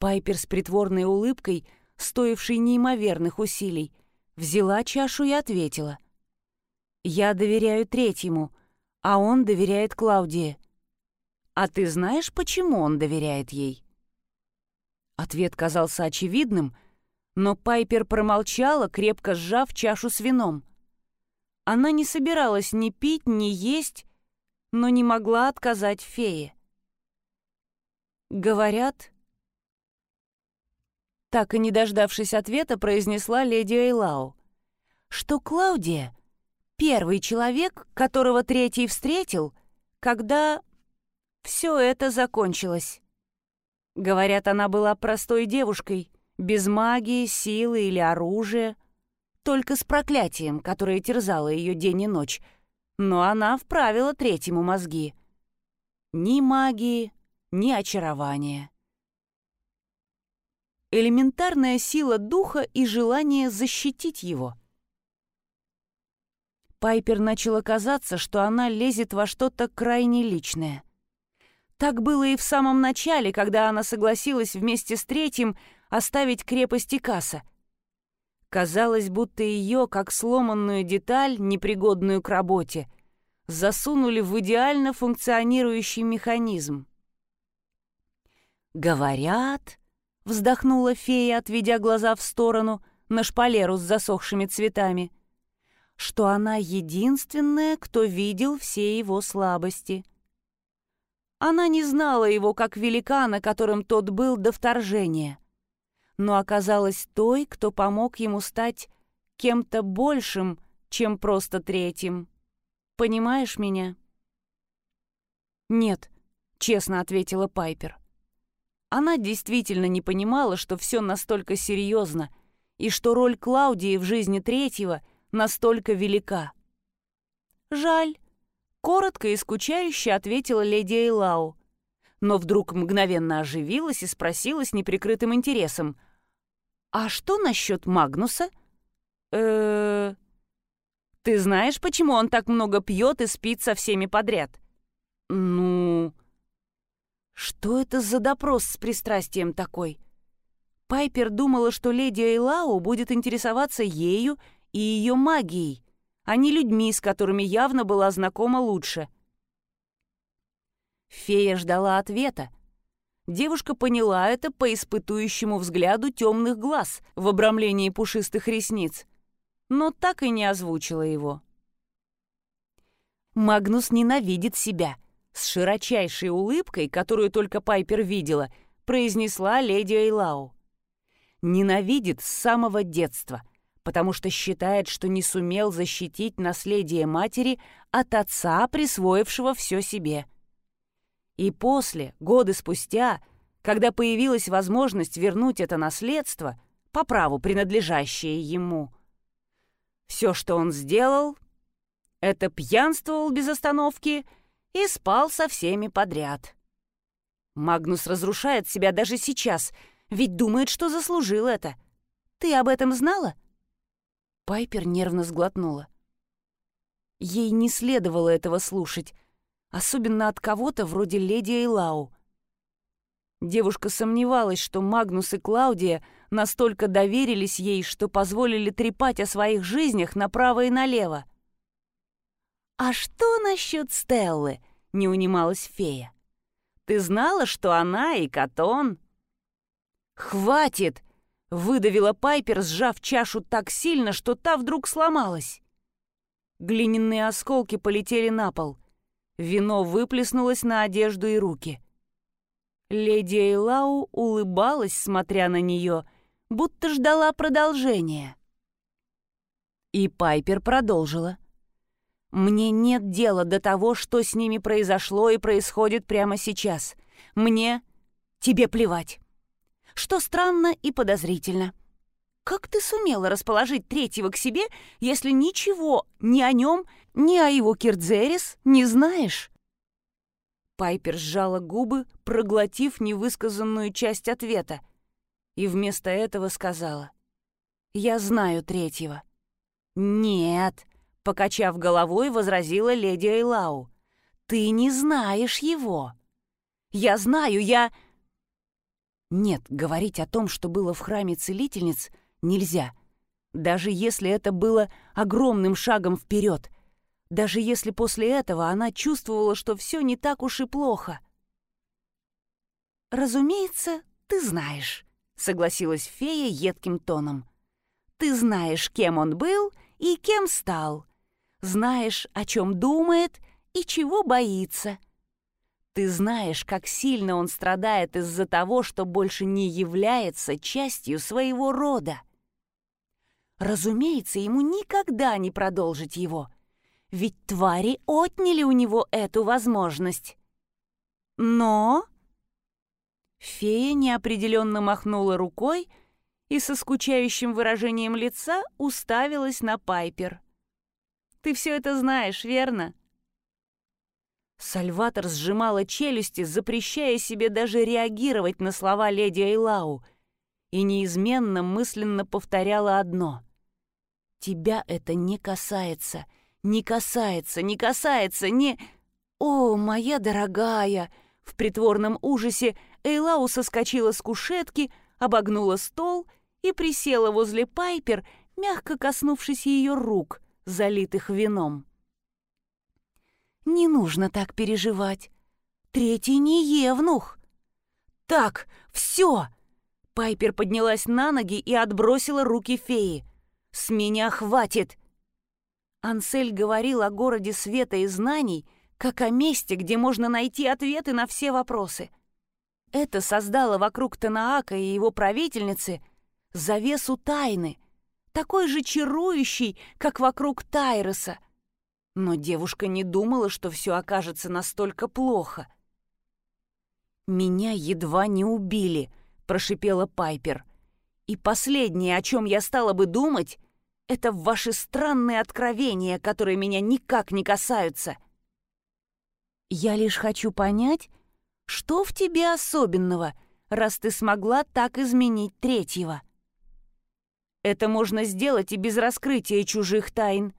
A: Пайпер с притворной улыбкой, стоившей неимоверных усилий, взяла чашу и ответила. «Я доверяю третьему, а он доверяет Клаудии. А ты знаешь, почему он доверяет ей?» Ответ казался очевидным, но Пайпер промолчала, крепко сжав чашу с вином. Она не собиралась ни пить, ни есть, но не могла отказать фее. «Говорят...» Так и не дождавшись ответа, произнесла леди Эйлау, что Клаудия — первый человек, которого третий встретил, когда все это закончилось. Говорят, она была простой девушкой, без магии, силы или оружия, только с проклятием, которое терзало ее день и ночь. Но она вправила третьему мозги. Ни магии, ни очарования. Элементарная сила духа и желание защитить его. Пайпер начало казаться, что она лезет во что-то крайне личное. Так было и в самом начале, когда она согласилась вместе с третьим оставить крепость Икаса — Казалось, будто ее, как сломанную деталь, непригодную к работе, засунули в идеально функционирующий механизм. «Говорят», — вздохнула фея, отведя глаза в сторону, на шпалеру с засохшими цветами, что она единственная, кто видел все его слабости. Она не знала его как великана, которым тот был до вторжения — но оказалась той, кто помог ему стать кем-то большим, чем просто третьим. Понимаешь меня? «Нет», — честно ответила Пайпер. Она действительно не понимала, что все настолько серьезно и что роль Клаудии в жизни третьего настолько велика. «Жаль», — коротко и скучающе ответила леди Эйлау, но вдруг мгновенно оживилась и спросила с неприкрытым интересом. «А что насчет Магнуса?» э Ты знаешь, почему он так много пьет и спит со всеми подряд?» «Ну...» «Что это за допрос с пристрастием такой?» Пайпер думала, что леди Эйлау будет интересоваться ею и ее магией, а не людьми, с которыми явно была знакома лучше. Фея ждала ответа, Девушка поняла это по испытующему взгляду темных глаз в обрамлении пушистых ресниц, но так и не озвучила его. Магнус ненавидит себя. С широчайшей улыбкой, которую только Пайпер видела, произнесла леди Эйлау. Ненавидит с самого детства, потому что считает, что не сумел защитить наследие матери от отца, присвоившего все себе. И после, годы спустя, когда появилась возможность вернуть это наследство, по праву принадлежащее ему. Все, что он сделал, это пьянствовал без остановки и спал со всеми подряд. Магнус разрушает себя даже сейчас, ведь думает, что заслужил это. Ты об этом знала?» Пайпер нервно сглотнула. Ей не следовало этого слушать, особенно от кого-то вроде леди Эйлау. Девушка сомневалась, что Магнус и Клаудия настолько доверились ей, что позволили трепать о своих жизнях направо и налево. «А что насчет Стеллы?» — не унималась фея. «Ты знала, что она и Катон?» «Хватит!» — выдавила Пайпер, сжав чашу так сильно, что та вдруг сломалась. Глиняные осколки полетели на пол. Вино выплеснулось на одежду и руки. Леди Эйлау улыбалась, смотря на нее, будто ждала продолжения. И Пайпер продолжила. «Мне нет дела до того, что с ними произошло и происходит прямо сейчас. Мне... тебе плевать. Что странно и подозрительно. Как ты сумела расположить третьего к себе, если ничего ни о нем, ни о его Кирдзерис не знаешь?» Пайпер сжала губы, проглотив невысказанную часть ответа, и вместо этого сказала. «Я знаю третьего». «Нет», — покачав головой, возразила леди Эйлау. «Ты не знаешь его». «Я знаю, я...» Нет, говорить о том, что было в храме целительниц, нельзя. Даже если это было огромным шагом вперед, даже если после этого она чувствовала, что все не так уж и плохо. «Разумеется, ты знаешь», — согласилась фея едким тоном. «Ты знаешь, кем он был и кем стал. Знаешь, о чем думает и чего боится. Ты знаешь, как сильно он страдает из-за того, что больше не является частью своего рода. Разумеется, ему никогда не продолжить его, ведь твари отняли у него эту возможность. Но... Фея неопределенно махнула рукой и со скучающим выражением лица уставилась на Пайпер. «Ты все это знаешь, верно?» Сальватор сжимала челюсти, запрещая себе даже реагировать на слова леди Эйлау, и неизменно мысленно повторяла одно. «Тебя это не касается, не касается, не касается, не...» «О, моя дорогая!» В притворном ужасе Эйлау соскочила с кушетки, обогнула стол и присела возле Пайпер, мягко коснувшись ее рук, залитых вином. Не нужно так переживать. Третий не евнух. Так, все. Пайпер поднялась на ноги и отбросила руки феи. С меня хватит. Ансель говорил о городе света и знаний, как о месте, где можно найти ответы на все вопросы. Это создало вокруг Танаака и его правительницы завесу тайны, такой же чарующий, как вокруг Тайроса, но девушка не думала, что все окажется настолько плохо. «Меня едва не убили», — прошипела Пайпер. «И последнее, о чем я стала бы думать, это ваши странные откровения, которые меня никак не касаются. Я лишь хочу понять, что в тебе особенного, раз ты смогла так изменить третьего. Это можно сделать и без раскрытия чужих тайн.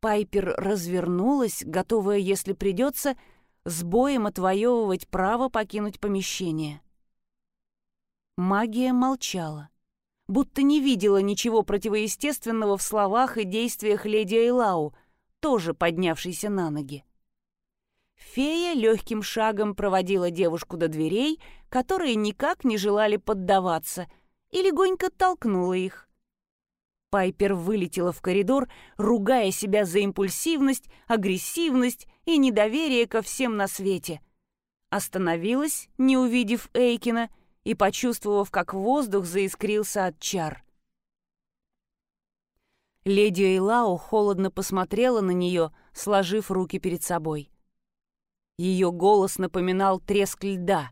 A: Пайпер развернулась, готовая, если придется, с боем отвоевывать право покинуть помещение. Магия молчала, будто не видела ничего противоестественного в словах и действиях леди Эйлау, тоже поднявшейся на ноги. Фея легким шагом проводила девушку до дверей, которые никак не желали поддаваться, и легонько толкнула их. Пайпер вылетела в коридор, ругая себя за импульсивность, агрессивность и недоверие ко всем на свете. Остановилась, не увидев Эйкина, и почувствовав, как воздух заискрился от чар. Леди Эйлау холодно посмотрела на нее, сложив руки перед собой. Ее голос напоминал треск льда.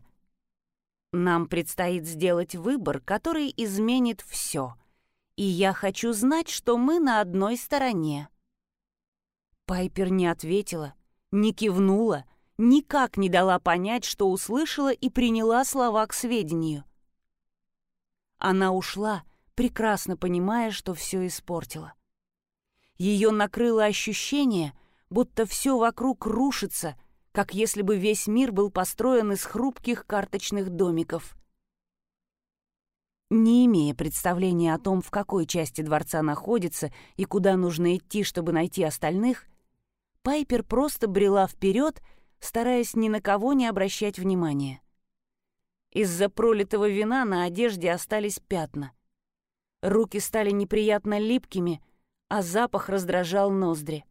A: Нам предстоит сделать выбор, который изменит все. И я хочу знать, что мы на одной стороне». Пайпер не ответила, не кивнула, никак не дала понять, что услышала и приняла слова к сведению. Она ушла, прекрасно понимая, что все испортила. Ее накрыло ощущение, будто все вокруг рушится, как если бы весь мир был построен из хрупких карточных домиков. Не имея представления о том, в какой части дворца находится и куда нужно идти, чтобы найти остальных, Пайпер просто брела вперед, стараясь ни на кого не обращать внимания. Из-за пролитого вина на одежде остались пятна. Руки стали неприятно липкими, а запах раздражал ноздри.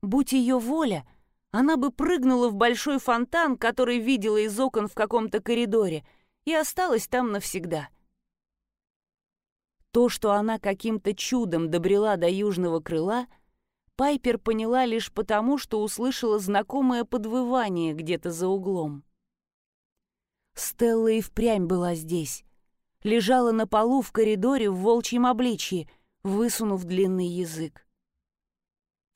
A: Будь ее воля, она бы прыгнула в большой фонтан, который видела из окон в каком-то коридоре, и осталась там навсегда. То, что она каким-то чудом добрела до южного крыла, Пайпер поняла лишь потому, что услышала знакомое подвывание где-то за углом. Стелла и впрямь была здесь. Лежала на полу в коридоре в волчьем обличье, высунув длинный язык.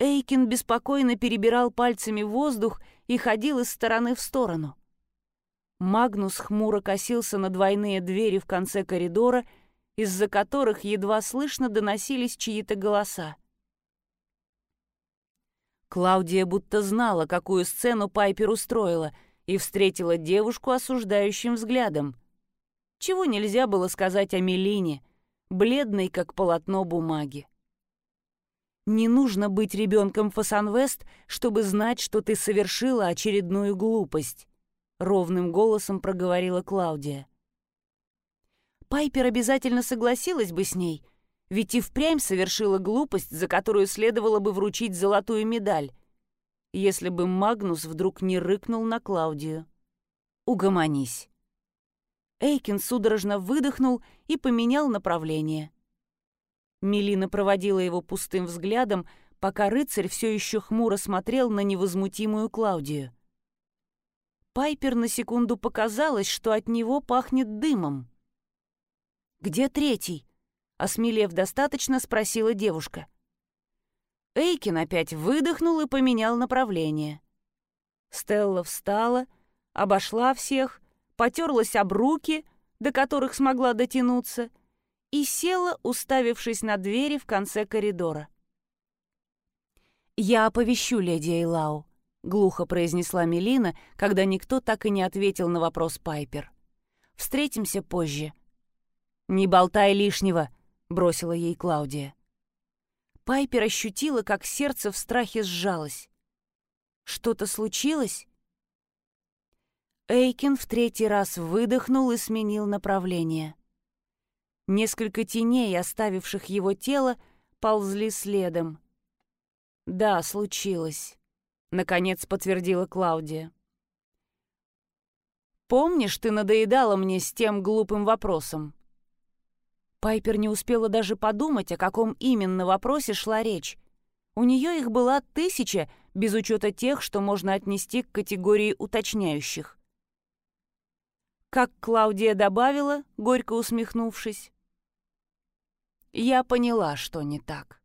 A: Эйкин беспокойно перебирал пальцами воздух и ходил из стороны в сторону. Магнус хмуро косился на двойные двери в конце коридора, из-за которых едва слышно доносились чьи-то голоса. Клаудия будто знала, какую сцену Пайпер устроила, и встретила девушку осуждающим взглядом. Чего нельзя было сказать о Мелине, бледной, как полотно бумаги. Не нужно быть ребенком Фасанвест, чтобы знать, что ты совершила очередную глупость», — ровным голосом проговорила Клаудия. Пайпер обязательно согласилась бы с ней, ведь и впрямь совершила глупость, за которую следовало бы вручить золотую медаль, если бы Магнус вдруг не рыкнул на Клаудию. «Угомонись». Эйкин судорожно выдохнул и поменял направление. Мелина проводила его пустым взглядом, пока рыцарь все еще хмуро смотрел на невозмутимую Клаудию. Пайпер на секунду показалось, что от него пахнет дымом. «Где третий?» — осмелев достаточно, спросила девушка. Эйкин опять выдохнул и поменял направление. Стелла встала, обошла всех, потерлась об руки, до которых смогла дотянуться, и села, уставившись на двери в конце коридора. «Я оповещу леди Эйлау», — глухо произнесла Мелина, когда никто так и не ответил на вопрос Пайпер. «Встретимся позже». «Не болтай лишнего», — бросила ей Клаудия. Пайпер ощутила, как сердце в страхе сжалось. «Что-то случилось?» Эйкин в третий раз выдохнул и сменил направление. Несколько теней, оставивших его тело, ползли следом. «Да, случилось», — наконец подтвердила Клаудия. «Помнишь, ты надоедала мне с тем глупым вопросом?» Пайпер не успела даже подумать, о каком именно вопросе шла речь. У нее их была тысяча, без учета тех, что можно отнести к категории уточняющих. Как Клаудия добавила, горько усмехнувшись, я поняла, что не так.